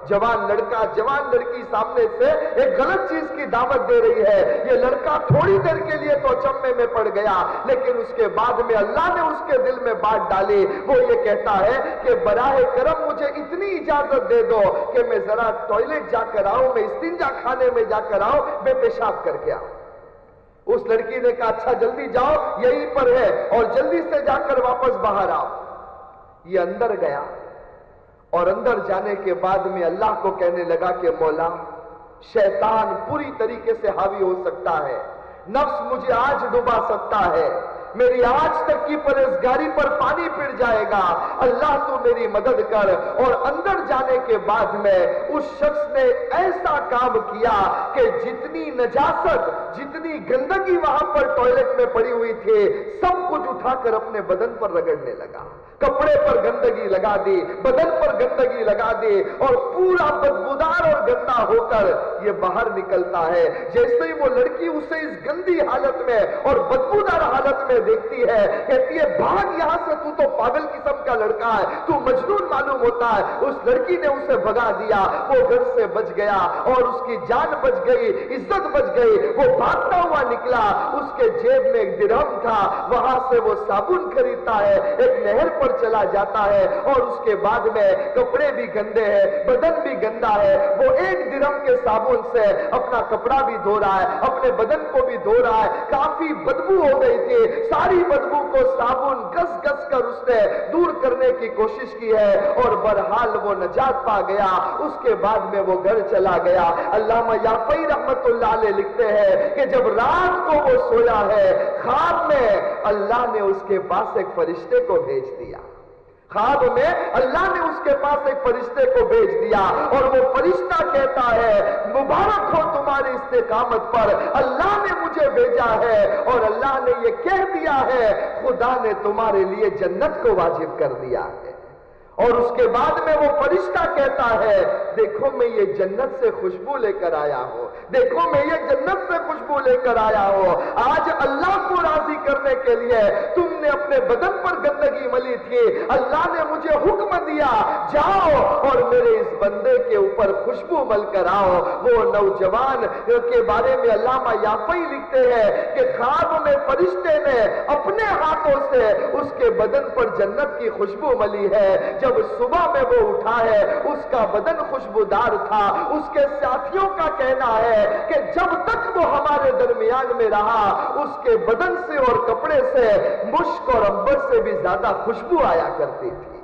جوان لڑکا جوان لڑکی سامنے سے ایک غلط چیز کی دعوت دے رہی ہے۔ یہ لڑکا تھوڑی دیر کے لیے تو چمے میں پڑ گیا، لیکن اس کے بعد میں اللہ نے اس کے دل میں بات ڈالی۔ وہ یہ کہتا ہے کہ براہ کرم مجھے اتنی اجازت دے دو کہ میں ذرا ٹوائلٹ جا کر آؤں، میں استنجا کھانے میں جا کر آؤں، میں پیشاب کر کے آؤں۔ اس لڑکی نے کہا اچھا جلدی جاؤ یہی پر ہے اور جلدی سے جا کر واپس باہر آؤ۔ یہ اندر گیا۔ اور اندر جانے کے بعد میں اللہ کو کہنے لگا کہ مولا، شیطان پوری طریقے سے حاوی ہو سکتا ہے، نفس مجھے آج ڈوبا سکتا ہے۔ میری آج تک کی پرہزگاری پر پانی پھر جائے گا۔ اللہ تو میری مدد کر اور اندر جانے کے بعد میں اس شخص نے ایسا کام کیا کہ جتنی نجاست، جتنی گندگی وہاں پر ٹوائلٹ میں پڑی ہوئی تھی، سب کچھ اٹھا کر اپنے بدن پر رگڑنے لگا۔ کپڑے پر گندگی لگا دی، بدن پر گندگی لگا دی اور پورا بدبودار اور گندا ہو کر یہ باہر نکلتا ہے۔ جیسے ہی وہ لڑکی اسے اس گندی حالت میں اور بدبودار حالت میں دیکھتی ہے، کہتی ہے، بھاگ یہاں سے، تو تو پاگل قسم کا لڑکا ہے، تو مجنون معلوم ہوتا ہے۔ اس لڑکی نے اسے بھگا دیا، وہ گھر سے بچ گیا اور اس کی جان بچ گئی، عزت بچ گئی۔ وہ بھاگتا ہوا نکلا، اس کے جیب میں ایک درہم تھا، وہاں سے وہ صابن خریدتا ہے، ایک نہر پر چلا جاتا ہے اور اس کے بعد میں کپڑے بھی گندے ہیں، بدن بھی گندا ہے۔ وہ ایک درم کے صابن سے اپنا کپڑا بھی دھو رہا ہے، اپنے بدن کو بھی دھو رہا ہے۔ کافی بدبو ہو گئی تھی ساری بدبو کو صابن گس گس کر اس نے دور کرنے کی کوشش کی ہے اور برحال وہ نجات پا گیا۔ اس کے بعد میں وہ گھر چلا گیا۔ علامہ یافی رحمت اللہ علیہ لکھتے ہیں کہ جب رات کو وہ سویا ہے، خواب میں اللہ نے اس کے پاس ایک فرشتے کو بھیج دیا۔ خواب میں اللہ نے اس کے پاس ایک فرشتے کو بھیج دیا اور وہ فرشتہ کہتا ہے، مبارک ہو تمہاری استقامت پر، اللہ نے مجھے بھیجا ہے اور اللہ نے یہ کہہ دیا ہے، خدا نے تمہارے لیے جنت کو واجب کر دیا ہے۔ اور اس کے بعد میں وہ فرشتہ کہتا ہے، دیکھو میں یہ جنت سے خوشبو لے کر آیا ہوں۔ دیکھو میں یہ جنت سے خوشبو لے کر آیا ہوں۔ آج اللہ کو راضی کرنے کے لیے تم نے اپنے بدن پر گندگی ملی تھی۔ اللہ نے مجھے حکم دیا، جاؤ اور میرے اس بندے کے اوپر خوشبو مل کر آؤ۔ وہ نوجوان کے بارے میں علامہ یافعی لکھتے ہیں کہ خواب میں فرشتے نے اپنے ہاتھوں سے اس کے بدن پر جنت کی خوشبو ملی ہے۔ جب صبح میں وہ اٹھا ہے، اس کا بدن خوشبودار تھا۔ اس کے ساتھیوں کا کہنا ہے کہ جب تک وہ ہمارے درمیان میں رہا، اس کے بدن سے اور کپڑے سے، مشک اور امبر سے بھی زیادہ خوشبو آیا کرتی تھی۔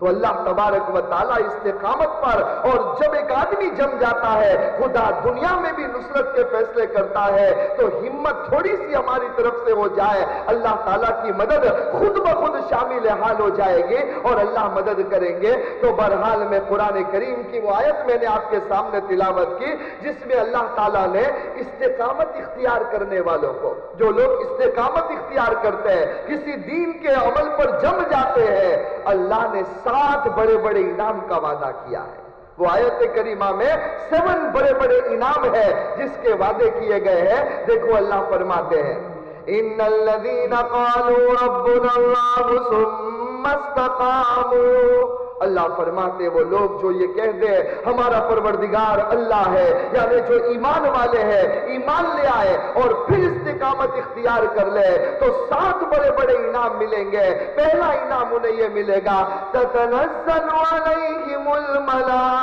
تو اللہ تبارک و تعالیٰ استقامت پر اور جب ایک آدمی جم جاتا ہے، خدا دنیا میں بھی نصرت کے فیصلے کرتا ہے، تو ہمت تھوڑی سی ہماری طرف سے ہو جائے، اللہ تعالیٰ کی مدد خود بخود شامل حال ہو جائے گی اور اللہ مدد کریں گے۔ تو برحال میں قرآن کریم کی وہ آیت میں نے آپ کے سامنے تلاوت کی، جس میں اللہ تعالیٰ نے استقامت اختیار کرنے والوں کو، جو لوگ استقامت اختیار کرتے ہیں، کسی دین کے عمل پر جم جاتے ہیں، اللہ نے سات بڑے بڑے انعام کا وعدہ کیا ہے۔ وہ آیت کریمہ میں سیون بڑے بڑے انعام ہے جس کے وعدے کیے گئے ہیں۔ دیکھو اللہ فرماتے ہیں۔ ان الذين قالوا ربنا الله ثم استقاموا۔ اللہ فرماتے وہ لوگ جو یہ کہہ دے ہمارا پروردگار اللہ ہے یعنی جو ایمان والے ہیں، ایمان لے آئے اور پھر استقامت اختیار کر لے، تو سات بڑے بڑے انعام ملیں گے۔ پہلا انعام انہیں یہ ملے گا، تتنزل علیہم الملائکہ۔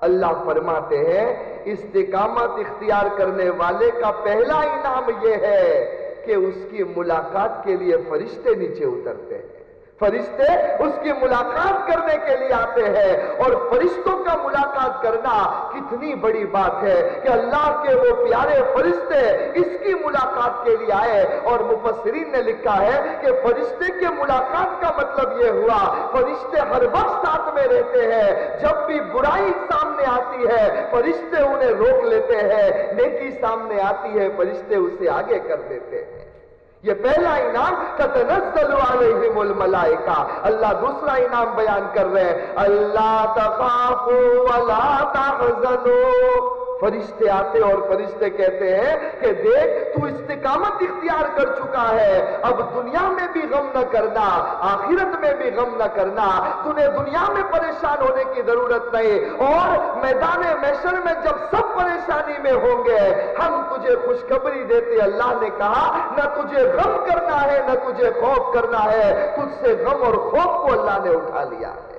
اللہ فرماتے ہیں، استقامت اختیار کرنے والے کا پہلا انعام یہ ہے کہ اس کی ملاقات کے لیے فرشتے نیچے اترتے ہیں۔ فرشتے اس کی ملاقات کرنے کے لیے آتے ہیں اور فرشتوں کا ملاقات کرنا کتنی بڑی بات ہے کہ اللہ کے وہ پیارے فرشتے اس کی ملاقات کے لیے آئے اور مفسرین نے لکھا ہے کہ فرشتے کے ملاقات کا مطلب یہ ہوا، فرشتے ہر وقت ساتھ میں رہتے ہیں، جب بھی برائی سامنے آتی ہے، فرشتے انہیں روک لیتے ہیں، نیکی سامنے آتی ہے، فرشتے اسے آگے کر دیتے ہیں۔ یہ پہلا انعام تتنزل علیہم الملائکہ۔ اللہ دوسرا انعام بیان کر رہے ہیں۔ اللہ تخافوا ولا تحزنوا۔ فرشتے آتے اور فرشتے کہتے ہیں کہ دیکھ، تو استقامت اختیار کر چکا ہے۔ اب دنیا میں بھی غم نہ کرنا، آخرت میں بھی غم نہ کرنا تنہیں دنیا میں پریشان ہونے کی ضرورت نہیں۔ اور میدان محشر میں جب سب پریشانی میں ہوں گے، ہم تجھے خوشخبری دیتے۔ اللہ نے کہا، نہ تجھے غم کرنا ہے، نہ تجھے خوف کرنا ہے۔ تجھ سے غم اور خوف کو اللہ نے اٹھا لیا ہے۔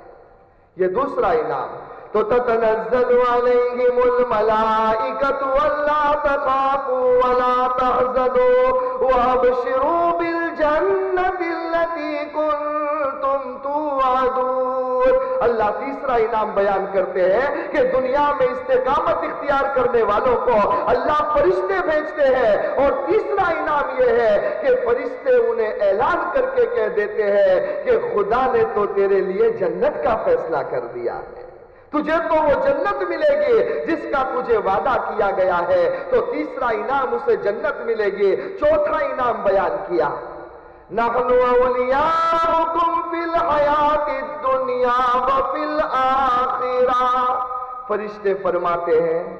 یہ دوسرا انعام۔ تو تتنزل علیہم الملائکت واللہ تخافوا ولا تحزنوا وابشروا بالجنت اللتی کنتم توعدون۔ اللہ تیسرا انعام بیان کرتے ہیں کہ دنیا میں استقامت اختیار کرنے والوں کو اللہ فرشتے بھیجتے ہیں۔ اور تیسرا انعام یہ ہے کہ فرشتے انہیں اعلان کر کے کہہ دیتے ہیں کہ خدا نے تو تیرے لیے جنت کا فیصلہ کر دیا ہے۔ تجھے تو وہ جنت ملے گی جس کا تجھے وعدہ کیا گیا ہے۔ تو تیسرا انعام اسے جنت ملے گی، چوتھا انعام بیان کیا۔ نحن اولیاؤکم فی الحیات الدنیا وفی الاخرہ۔ فرشتے فرماتے ہیں،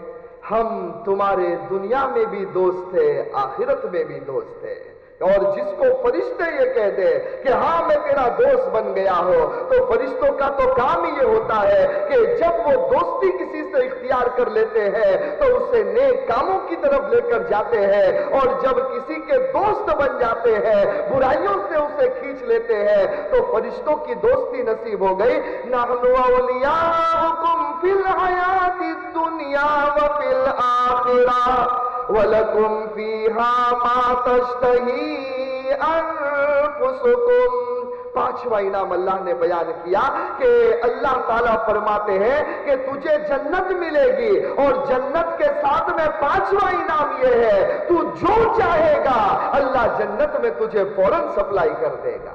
ہم تمہارے دنیا میں بھی دوست تھے آخرت میں بھی دوست تھے اور جس کو فرشتے یہ کہہ دے کہ ہاں میں تیرا دوست بن گیا ہو تو فرشتوں کا تو کام ہی یہ ہوتا ہے کہ جب وہ دوستی کسی سے اختیار کر لیتے ہیں، تو اسے نیک کاموں کی طرف لے کر جاتے ہیں۔ اور جب کسی کے دوست بن جاتے ہیں، برائیوں سے اسے کھینچ لیتے ہیں، تو فرشتوں کی دوستی نصیب ہو گئی۔ نحن اولیاؤکم فی الحیات الدنیا وفی الاخرہ وَلَكُمْ فِيهَا مَا تَشْتَهِي أَنفُسُكُمْ۔ پانچواں انعام اللہ نے بیان کیا کہ اللہ تعالیٰ فرماتے ہیں کہ تجھے جنت ملے گی اور جنت کے ساتھ میں پانچواں انعام یہ ہے، تو جو چاہے گا، اللہ جنت میں تجھے فوراً سپلائی کر دے گا۔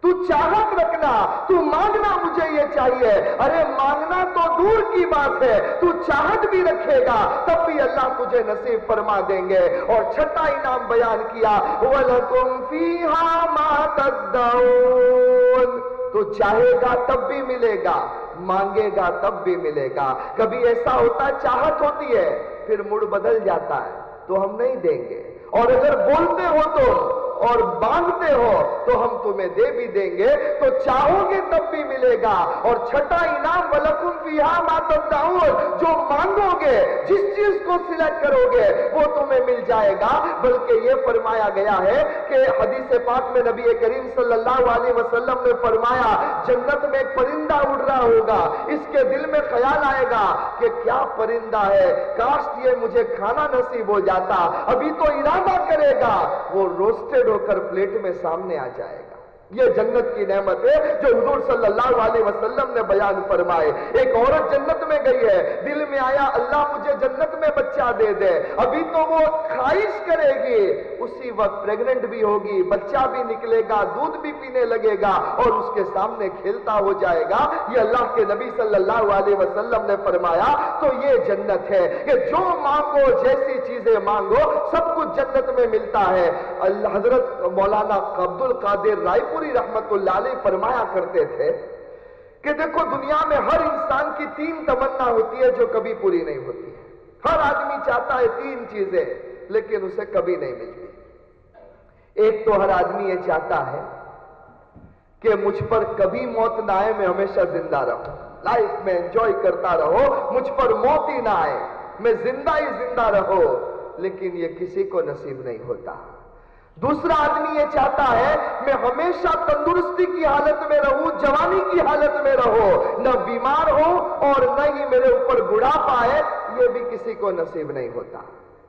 تو چاہت رکھنا، تو مانگنا مجھے یہ چاہیے۔ ارے، مانگنا تو دور کی بات ہے، تو چاہت بھی رکھے گا، تب بھی اللہ تجھے نصیب فرما دیں گے۔ اور چھٹا انعام بیان کیا، وَلَكُمْ فِيهَا مَا تَدَّعُونَ۔ تو چاہے گا، تب بھی ملے گا، مانگے گا، تب بھی ملے گا۔ کبھی ایسا ہوتا، چاہت ہوتی ہے، پھر مڑ بدل جاتا ہے، تو ہم نہیں دیں گے۔ اور اگر بولتے ہو تو اور مانگتے ہو تو ہم تمہیں دے بھی دیں گے، تو چاہو گے تب بھی ملے گا۔ اور چھٹا انعام وَلَكُمْ فِيهَا مَا تَدَّعُونَ، جو مانگو گے، جس چیز کو سلیکٹ کرو گے، وہ تمہیں مل جائے گا۔ بلکہ یہ فرمایا گیا ہے کہ حدیث پاک میں نبی کریم صلی اللہ علیہ وسلم نے فرمایا، جنت میں ایک پرندہ اڑ رہا ہوگا۔ اس کے دل میں خیال آئے گا کہ کیا پرندہ ہے۔ کاش یہ مجھے کھانا نصیب ہو جاتا، ابھی تو ارادہ کرے گا۔ وہ روسٹڈ ہو کر پلیٹ میں سامنے آ جائے گا۔ یہ جنت کی نعمت ہے جو حضور صلی اللہ علیہ وسلم نے بیان فرمائے۔ ایک عورت جنت میں گئی ہے، دل میں آیا، اللہ مجھے جنت میں بچہ دے دے۔ ابھی تو وہ خواہش کرے گی، اسی وقت پریگننٹ بھی ہوگی، بچہ بھی نکلے گا، دودھ بھی پینے لگے گا اور اس کے سامنے کھیلتا ہو جائے گا۔ یہ اللہ کے نبی صلی اللہ علیہ وسلم نے فرمایا، تو یہ جنت ہے کہ جو مانگو، جیسی چیزیں مانگو، سب کچھ جنت میں ملتا ہے۔ اللہ، حضرت مولانا عبد القادر رائے پوری رحمت اللہ علیہ فرمایا کرتے تھے کہ دیکھو دنیا میں ہر انسان کی تین تمنا ہوتی ہے جو کبھی پوری نہیں ہوتی ہے۔ ہر آدمی چاہتا ہے تین چیزیں، لیکن اسے کبھی نہیں ملتی۔ ایک تو ہر آدمی یہ چاہتا ہے کہ مجھ پر کبھی موت نہ آئے، میں ہمیشہ زندہ رہوں۔ لائف میں انجوائے کرتا رہو، مجھ پر موت ہی نہ آئے۔ میں زندہ ہی زندہ رہو، لیکن یہ کسی کو نصیب نہیں ہوتا۔ دوسرا آدمی یہ چاہتا ہے، میں ہمیشہ تندرستی کی حالت میں رہوں، جوانی کی حالت میں رہو نہ بیمار ہو اور نہ ہی میرے اوپر بڑھاپا ہے. یہ بھی کسی کو نصیب نہیں ہوتا۔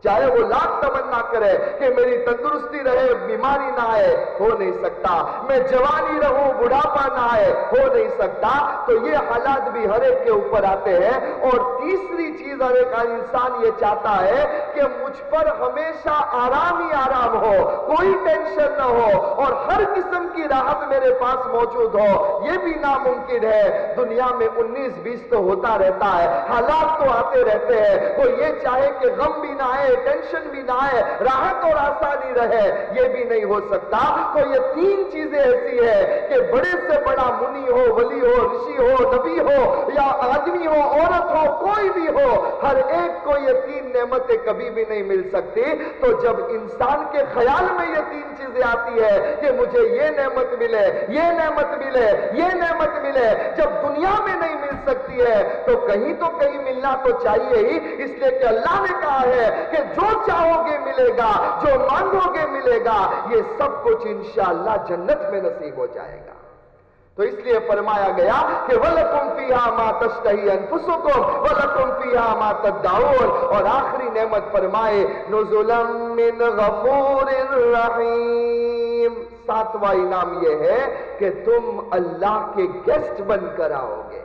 چاہے وہ لاکھ تمنا کرے کہ میری تندرستی رہے، بیماری نہ آئے، ہو نہیں سکتا۔ میں جوانی رہوں، بڑھاپا نہ آئے، ہو نہیں سکتا۔ تو یہ حالات بھی ہر ایک کے اوپر آتے ہیں۔ اور تیسری چیز ہر ایک انسان یہ چاہتا ہے کہ مجھ پر ہمیشہ آرام ہی آرام ہو، کوئی ٹینشن نہ ہو، اور ہر قسم کی راحت میرے پاس موجود ہو۔ یہ بھی ناممکن ہے۔ دنیا میں انیس بیس تو ہوتا رہتا ہے۔ حالات تو آتے رہتے ہیں۔ کوئی یہ چاہے کہ غم بھی نہ آئے آئے ٹینشن بھی نہ آئے راحت اور آسانی رہے، یہ بھی نہیں ہو سکتا۔ تو یہ تین چیزیں ایسی ہے کہ بڑے سے بڑا منی ہو، ولی ہو، رشی ہو، نبی ہو یا آدمی ہو، عورت ہو، کوئی بھی ہو، ہر ایک کو یہ تین نعمتیں کبھی بھی نہیں مل سکتی۔ تو جب انسان کے خیال میں یہ تین چیزیں آتی ہے کہ مجھے یہ نعمت ملے، یہ نعمت ملے، یہ نعمت ملے، جب دنیا میں نہیں مل سکتی ہے، تو کہیں تو کہیں ملنا تو چاہیے ہی۔ اس لیے کہ اللہ نے کہا ہے کہ جو چاہو گے ملے گا، جو مانگو گے ملے گا، یہ سب کچھ انشاءاللہ جنت میں نصیب ہو جائے گا۔ تو اس لیے فرمایا گیا کہ وَلَكُمْ فِيهَا مَا تَشْتَهِي أَنفُسُكُمْ وَلَكُمْ فِيهَا مَا تَدَّعُونَ اور آخری نعمت فرمائے، نُزُلًا مِّنْ غَفُورٍ رَحِيمٍ۔ ساتواں انعام یہ ہے کہ تم اللہ کے گیسٹ بن کر آؤ گے۔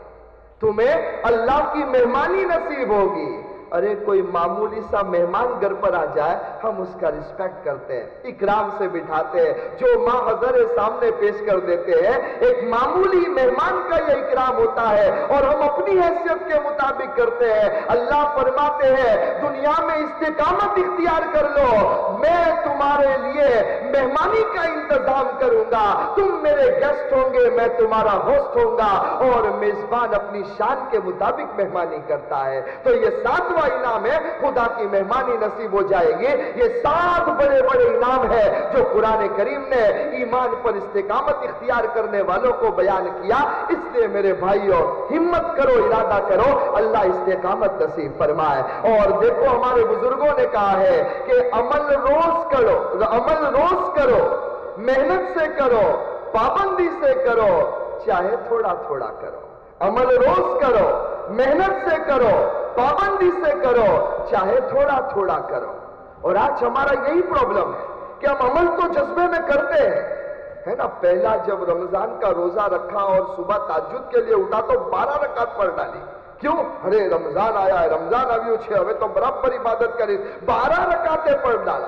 تمہیں اللہ کی مہمانی نصیب ہوگی۔ ارے کوئی معمولی سا مہمان گھر پر آ جائے، ہم اس کا رسپیکٹ کرتے ہیں، اکرام سے بٹھاتے ہیں، جو ماں حضر سامنے پیش کر دیتے ہیں، ایک معمولی مہمان کا یہ اکرام ہوتا ہے اور ہم اپنی حیثیت کے مطابق کرتے ہیں۔ اللہ فرماتے ہیں، دنیا میں استقامت اختیار کر لو، میں تمہارے لیے مہمانی کا انتظام کروں گا، تم میرے گیسٹ ہوں گے، میں تمہارا ہوسٹ ہوں گا، اور میزبان اپنی شان کے مطابق مہمانی کرتا ہے۔ تو یہ ساتواں انعام ہے، خدا کی مہمانی نصیب ہو جائے گی۔ یہ سات بڑے بڑے انعام ہے جو قرآن کریم نے ایمان پر استقامت اختیار کرنے والوں کو بیان کیا۔ اس لیے میرے بھائیوں ہمت کرو، ارادہ کرو، اللہ استقامت نصیب فرمائے۔ اور دیکھو، ہمارے بزرگوں نے کہا ہے کہ عمل روز کرو، عمل روز کرو، محنت سے کرو، پابندی سے کرو، چاہے تھوڑا تھوڑا کرو۔ عمل روز کرو۔ محنت سے کرو، پابندی سے کرو، چاہے تھوڑا تھوڑا کرو۔ اور آج ہمارا یہی پرابلم ہے کہ ہم عمل تو جذبے میں کرتے ہیں۔ ہے نا؟ پہلا جب رمضان کا روزہ رکھا اور صبح تاجد کے لیے اٹھا تو بارہ رکعت پڑھ ڈالی۔ کیوں؟ ارے، رمضان آیا ہے، رمضان ابھی اچھے ہمیں تو برابر عبادت کری بارہ رکعتیں پڑھ ڈالا۔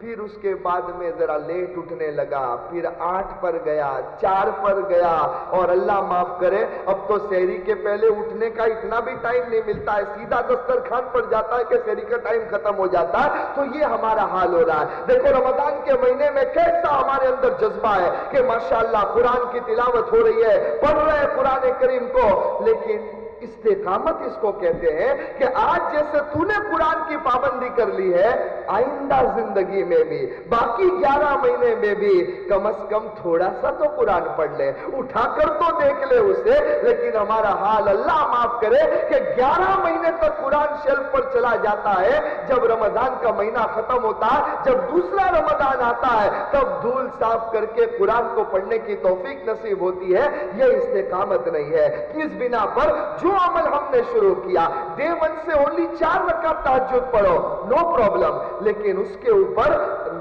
پھر اس کے بعد میں ذرا لیٹ اٹھنے لگا، پھر آٹھ پر گیا، چار پر گیا، اور اللہ معاف کرے، اب تو سہری کے پہلے اٹھنے کا اتنا بھی ٹائم نہیں ملتا ہے، سیدھا دسترخوان پر جاتا ہے کہ سہری کا ٹائم ختم ہو جاتا ہے، تو یہ ہمارا حال ہو رہا ہے۔ دیکھو رمضان کے مہینے میں کیسا ہمارے اندر جذبہ ہے کہ ماشاءاللہ قرآن کی تلاوت ہو رہی ہے، پڑھ رہے ہیں قرآن کریم کو، لیکن استقامت اس کو کہتے ہیں کہ آج جیسے تو نے قرآن کی پابندی کر لی ہے، آئندہ زندگی میں بھی، باقی گیارہ مہینے میں بھی، کم از کم تھوڑا سا تو قرآن پڑھ لے۔ اٹھا کر تو دیکھ لے اسے، لیکن ہمارا حال اللہ معاف کرے کہ گیارہ مہینے تک قرآن شیلف پر چلا جاتا ہے۔ جب رمضان کا مہینہ ختم ہوتا ہے جب دوسرا رمضان آتا ہے، تب دھول صاف کر کے قرآن کو پڑھنے کی توفیق نصیب ہوتی ہے۔ یہ استقامت نہیں ہے۔ اس بنا پر جو جو عمل ہم نے شروع کیا ڈے ون سے اونلی چار رکعت تحجد پڑھو نو پرابلم لیکن اس کے اوپر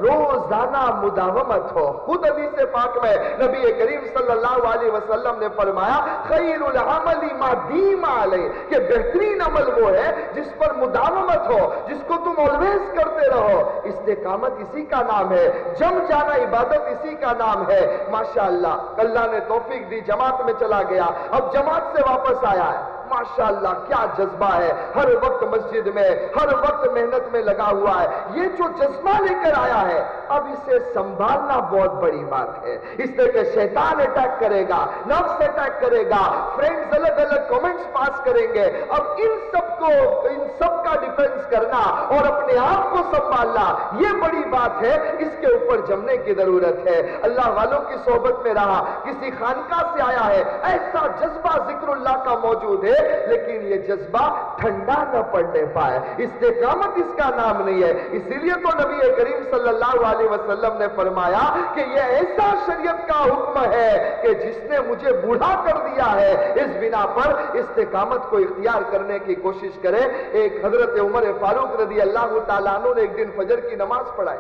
روزانہ مداومت ہو۔ خود حدیث پاک میں نبی کریم صلی اللہ علیہ وسلم نے فرمایا خیر العمل ما دیم علیہ کہ بہترین عمل وہ ہے جس پر مداومت ہو، جس کو تم آلویز کرتے رہو۔ استقامت اسی کا نام ہے، جم جانا عبادت اسی کا نام ہے۔ ماشاءاللہ، اللہ نے توفیق دی، جماعت میں چلا گیا۔ اب جماعت سے واپس آیا ہے۔ ماشاءاللہ، کیا جذبہ ہے۔ ہر وقت مسجد میں، ہر وقت محنت میں لگا ہوا ہے۔ یہ جو جذبہ لے کر آیا ہے، اب اسے سنبھالنا بہت بڑی بات ہے۔ اس طرح کہ شیطان اٹیک کرے گا، نفس اٹیک کرے گا فرینڈز الگ الگ کومنٹس پاس کریں گے۔ اب ان سب کو، ان سب کا ڈیفنس کرنا اور اپنے آپ کو سنبھالنا، یہ بڑی بات ہے۔ اس کے اوپر جمنے کی ضرورت ہے۔ اللہ والوں کی صحبت میں رہا، کسی خانقاہ سے آیا ہے، ایسا جذبہ ذکر اللہ کا موجود ہے۔ لیکن یہ جذبہ ٹھنڈا نہ پڑنے پائے۔ استقامت اس کا نام نہیں ہے۔ اسی لیے تو نبی کریم صلی اللہ علیہ وسلم نے فرمایا کہ یہ ایسا شریعت کا حکم ہے کہ جس نے مجھے بوڑھا کر دیا ہے۔ اس بنا پر استقامت کو اختیار کرنے کی کوشش کرے۔ ایک حضرت عمر فاروق رضی اللہ تعالیٰ عنہ نے ایک دن فجر کی نماز پڑھائی۔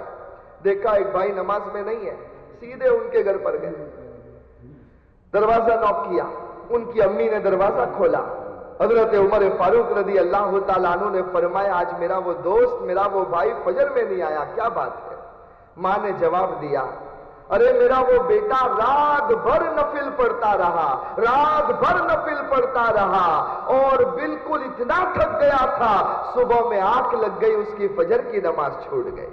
دیکھا ایک بھائی نماز میں نہیں ہے۔ سیدھے ان کے گھر پر گئے۔ دروازہ نوک کیا۔ ان کی امی نے دروازہ کھولا۔ حضرت عمر فاروق رضی اللہ تعالیٰ عنہ نے فرمایا، آج میرا وہ دوست، میرا وہ بھائی فجر میں نہیں آیا، کیا بات ہے؟ ماں نے جواب دیا، ارے میرا وہ بیٹا رات بھر نفل پڑتا رہا، رات بھر نفل پڑتا رہا، اور بالکل اتنا تھک گیا تھا، صبح میں آنکھ لگ گئی، اس کی فجر کی نماز چھوڑ گئی۔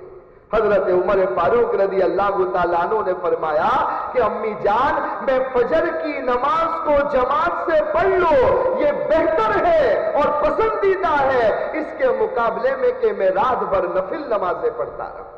حضرت عمر فاروق رضی اللہ تعالیٰ نے فرمایا کہ امی جان، میں فجر کی نماز کو جماعت سے پڑھ لو یہ بہتر ہے اور پسندیدہ ہے۔ اس کے مقابلے میں کہ میں رات بھر نفل نمازیں پڑھتا رہوں۔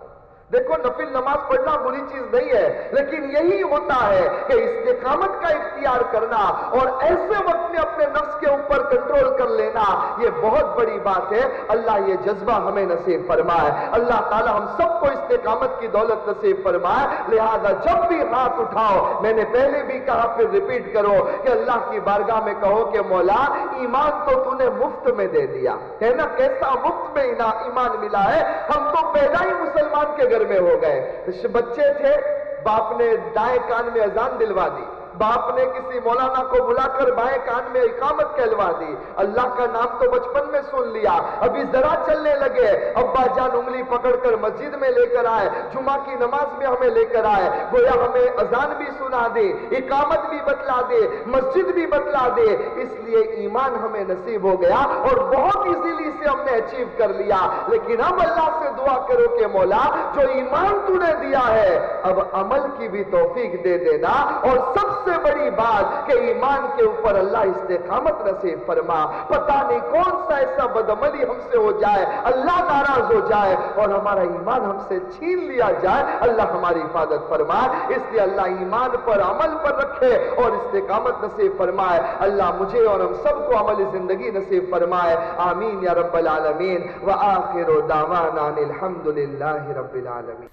دیکھو نفل نماز پڑھنا بری چیز نہیں ہے، لیکن یہی ہوتا ہے کہ استقامت کا اختیار کرنا اور ایسے وقت میں اپنے نفس کے اوپر کنٹرول کر لینا، یہ بہت بڑی بات ہے۔ اللہ یہ جذبہ ہمیں نصیب فرمائے۔ اللہ تعالی ہم سب کو استقامت کی دولت نصیب فرمائے۔ لہذا جب بھی ہاتھ اٹھاؤ، میں نے پہلے بھی کہا، پھر ریپیٹ کرو کہ اللہ کی بارگاہ میں کہو کہ مولا، ایمان تو تو نے مفت میں دے دیا۔ ہے نا؟ کیسا مفت میں ایمان ملا ہے۔ ہم تو پیدا ہی مسلمان کے گھر میں ہو گئے۔ بچے تھے باپ نے دائیں کان میں اذان دلوا دی۔ باپ نے کسی مولانا کو بلا کر بائیں کان میں اقامت کہلوا دی۔ اللہ کا نام تو بچپن میں سن لیا۔ ابھی ذرا چلنے لگے۔ ابا جان انگلی پکڑ کر مسجد میں لے کر آئے۔ جمعہ کی نماز میں ہمیں لے کر آئے۔ گویا ہمیں اذان بھی سنا دے، اقامت بھی بتلا دے، مسجد بھی بتلا دے۔ اس لیے ایمان ہمیں نصیب ہو گیا اور بہت ایزیلی سے ہم نے اچیو کر لیا۔ لیکن اب اللہ سے دعا کرو کہ مولا، جو ایمان تو نے دیا ہے، اب عمل کی بھی توفیق دے دینا اور سب سے سے بڑی بات کہ ایمان کے اوپر اللہ استقامت نصیب فرما، پتہ نہیں کون سا ایسا بدعملی ہم سے ہو جائے، اللہ ناراض ہو جائے اور ہمارا ایمان ہم سے چھین لیا جائے، اللہ ہماری حفاظت فرمائے اس لیے اللہ ایمان پر عمل پر رکھے اور استقامت نصیب فرمائے۔ اللہ مجھے اور ہم سب کو عمل زندگی نصیب فرمائے۔ آمین یا رب العالمین۔ وآخر دعوانا الحمدللہ رب العالمین۔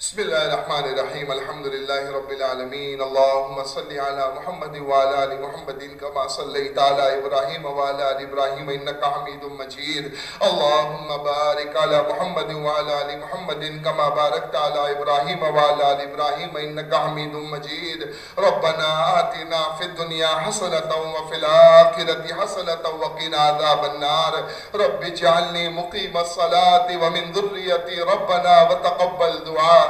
بسم الله الرحمن الرحيم الحمد لله رب العالمين اللهم صل على محمد وعلى ال محمد كما صليت على ابراهيم وعلى ال ابراهيم انك حميد مجيد اللهم بارك على محمد وعلى ال محمد كما باركت على ابراهيم وعلى ال ابراهيم انك حميد مجيد ربنا آتنا في الدنيا حسنة وفي الآخرة حسنة وقنا عذاب النار۔ رب اجعلني مقيم الصلاة ومن ذريتي ربنا وتقبل دعاء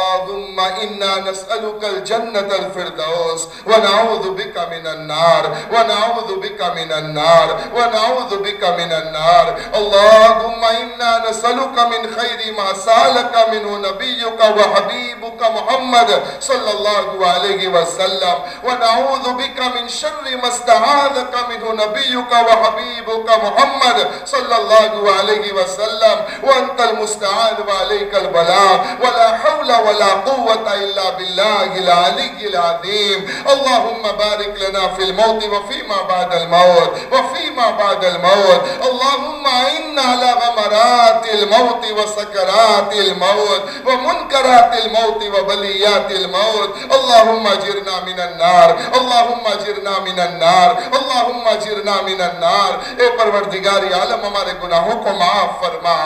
إنا نسألك الجنة الفردوس ونعوذ بك من النار ونعوذ بك من النار ونعوذ بك من النار. اللهم إنا نسألك من خير ما سألك منه نبيك وحبيبك محمد صلى الله عليه وسلم. ونعوذ بك من شر ما استعاذك منه نبيك وحبيبك محمد صلى الله عليه وسلم. وأنت المستعان وعليك البلاء. ولا حول ولا قوة إلا بالله العلي العظيم. اللهم بارك لنا في الموت وفيما بعد الموت وفيما بعد الموت. اللهم إنا على غمرات الموت وسكرات الموت ومنكرات الموت وبليات الموت. اللهم اجرنا من النار. اللهم اجرنا من النار. اللهم اجرنا من النار. اے پروردگار عالم، ہمارے گناہوں کو معاف فرما.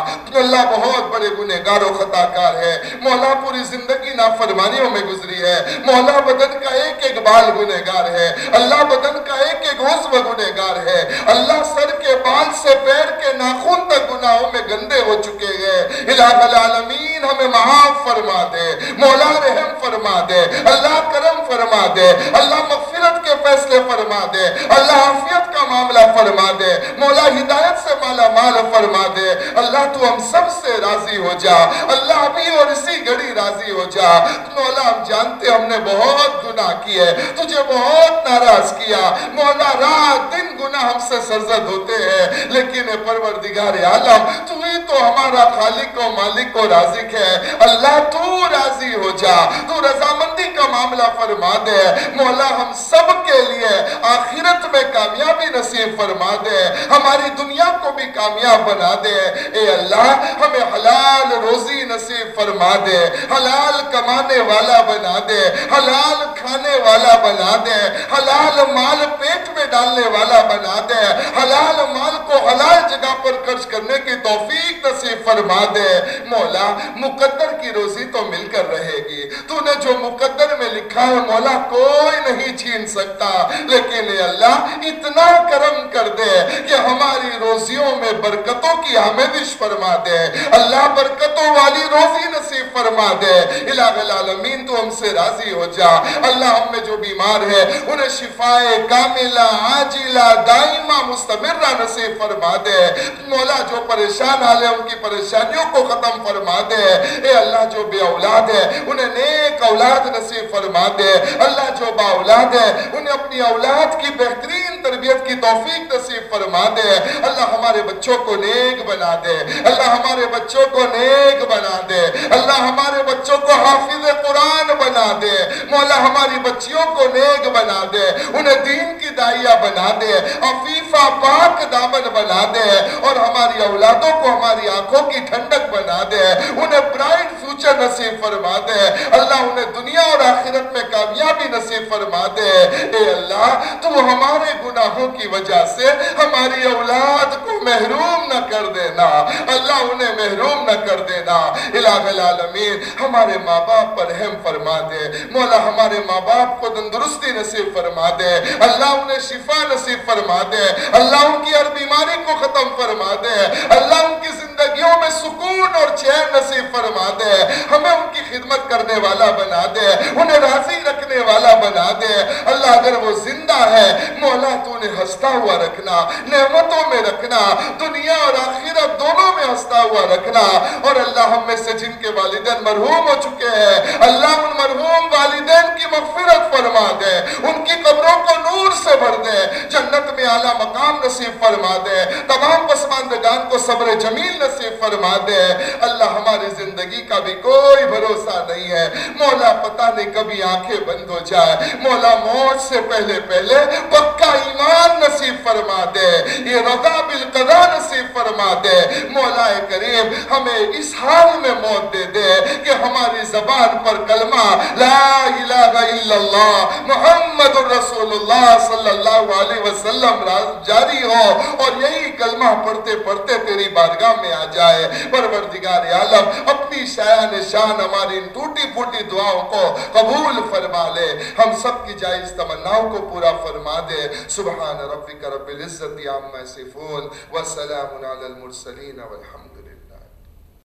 اللہ بہت بڑے گنہگار و خطا کار ہے. مولا پوری زندگی نافرمانیوں میں گزری ہے۔ مولا بدن کا ایک ایک بال گنہگار ہے۔ اللہ بدن کا ایک ایک عضو گنہگار ہے۔ اللہ سر کے بال سے پیر کے ناخون تک گناہوں میں گندے ہو چکے ہیں۔ الہ العالمین العالمین ہمیں معاف فرما دے۔ مولا رحم فرما دے۔ اللہ کرم فرما دے۔ اللہ مغفرت کے فیصلے فرما دے۔ اللہ عافیت کا معاملہ فرما دے۔ مولا ہدایت سے مالا مال فرما دے۔ اللہ تو ہم سب سے راضی ہو جا۔ اللہ ابھی اور اسی گھڑی راضی ہو جا۔ مولا ہم جانتے ہم نے بہت گناہ ہے تجھے بہت ناراض کیا۔ مولا، رات دن گناہ ہم سے سرزد ہوتے ہیں، لیکن پروردگار عالم تو تو ہمارا خالق و مالک و رازق ہے۔ اللہ تو راضی ہو جا، تو رضامندی کا معاملہ فرما دے۔ مولا ہم سب کے لیے آخرت میں کامیابی نصیب فرما دے۔ ہماری دنیا کو بھی کامیاب بنا دے۔ اے اللہ، ہمیں حلال روزی نصیب فرما دے۔ حلال کمانے والا بنا دے۔ حلال کھانے والا بنا دے۔ حلال مال پیٹ میں ڈالنے والا بنا دے۔ حلال مال کو حلال جگہ پر خرچ کرنے کی توفیق نصیب فرما دے۔ مولا، مقدر کی روزی تو مل کر رہے گی۔ تو نے جو مقدر میں لکھا ہے، مولا، کوئی نہیں چھین سکتا۔ لیکن اے اللہ، اتنا کرم کر دے کہ ہماری روزیوں میں برکتوں کی آمدش فرما دے۔ اللہ برکتوں والی روزی نصیب فرما دے۔ الہ العالمین، تو ہم سے راضی ہو جا۔ اللہ ہم میں جو بیمار ہے، انہیں شفاء کاملہ، عاجلہ، دائمہ، مستمرہ نصیب فرما دے۔ مولا، جو پریشان حال ہے ان کی پریشانیوں کو ختم فرما دے۔ اے اللہ جو بے اولاد ہے، انہیں نیک اولاد نصیب فرما دے۔ اللہ جو با اولاد ہے، انہیں اپنی اولاد کی بہترین تربیت کی توفیق نصیب فرما دے۔ اللہ ہمارے بچوں کو نیک بنا دے۔ اللہ ہمارے بچوں کو نیک بنا دے۔ اللہ ہمارے بچوں کو حافظ قرآن بنا دے۔ مولا ہماری بچیوں کو نیک بنا دے۔ انہیں دین کی دائیہ بنا دے۔ عفیفہ پاک دامن بنا دے۔ اور ہماری اولادوں کو ہماری ہماری آنکھوں کی ٹھنڈک بنا دے، انہیں برائٹ فیوچر نصیب فرما دے۔ اللہ انہیں دنیا اور آخرت میں کامیابی نصیب فرما دے۔ اے اللہ، تو ہمارے گناہوں کی وجہ سے ہماری اولاد کو محروم نہ کر دینا۔ اللہ انہیں محروم نہ کر دینا۔ الہ العالمین، ہمارے ماں باپ پر رحم فرما دے۔ مولا، ہمارے ماں باپ کو تندرستی نصیب فرما دے۔ اللہ انہیں شفا نصیب فرما دے۔ اللہ ان کی ہر بیماری کو ختم فرما دے۔ اللہ ان کی زندگی زندگیوں میں سکون اور چین نصیب فرما دے۔ ہمیں ان کی خدمت کرنے والا بنا دے۔ انہیں راضی رکھنے والا بنا دے۔ اللہ اگر وہ زندہ ہے، مولا تو انہیں ہستا ہوا رکھنا، نعمتوں میں رکھنا، دنیا اور آخرت دونوں میں ہستا ہوا رکھنا۔ اور اللہ ہم میں سے جن کے والدین مرحوم ہو چکے ہیں، اللہ ان مرحوم والدین کی مغفرت فرما دے۔ ان کی قبروں کو نور سے بھر دے۔ جنت میں اعلیٰ مقام نصیب فرما دے۔ تمام پسماندگان کو صبر جمیل نصیب فرما دے اللہ ہماری زندگی کا بھی کوئی بھروسہ نہیں ہے۔ مولا پتہ نہیں کبھی آنکھیں بند ہو جائے مولا موت سے پہلے پہلے پکا ایمان نصیب فرما دے یہ رضا بالقضا نصیب فرما دے مولا کریم ہمیں اس حال میں موت دے دے کہ ہماری زبان پر کلمہ لا الہ الا اللہ، محمد رسول اللہ صلی اللہ علیہ وسلم جاری ہو اور یہی کلمہ پڑھتے پڑھتے تیری بارگاہ میں آ جائے۔ پروردگار عالم، اپنی شاہ نشان، ہماری ان ٹوٹی پھوٹی دعاؤں کو قبول فرما لے۔ ہم سب کی جائز تمناؤں کو پورا فرما دے۔ سبحان ربک رب العزت عما یصفون۔ وسلام علی المرسلین، والحمد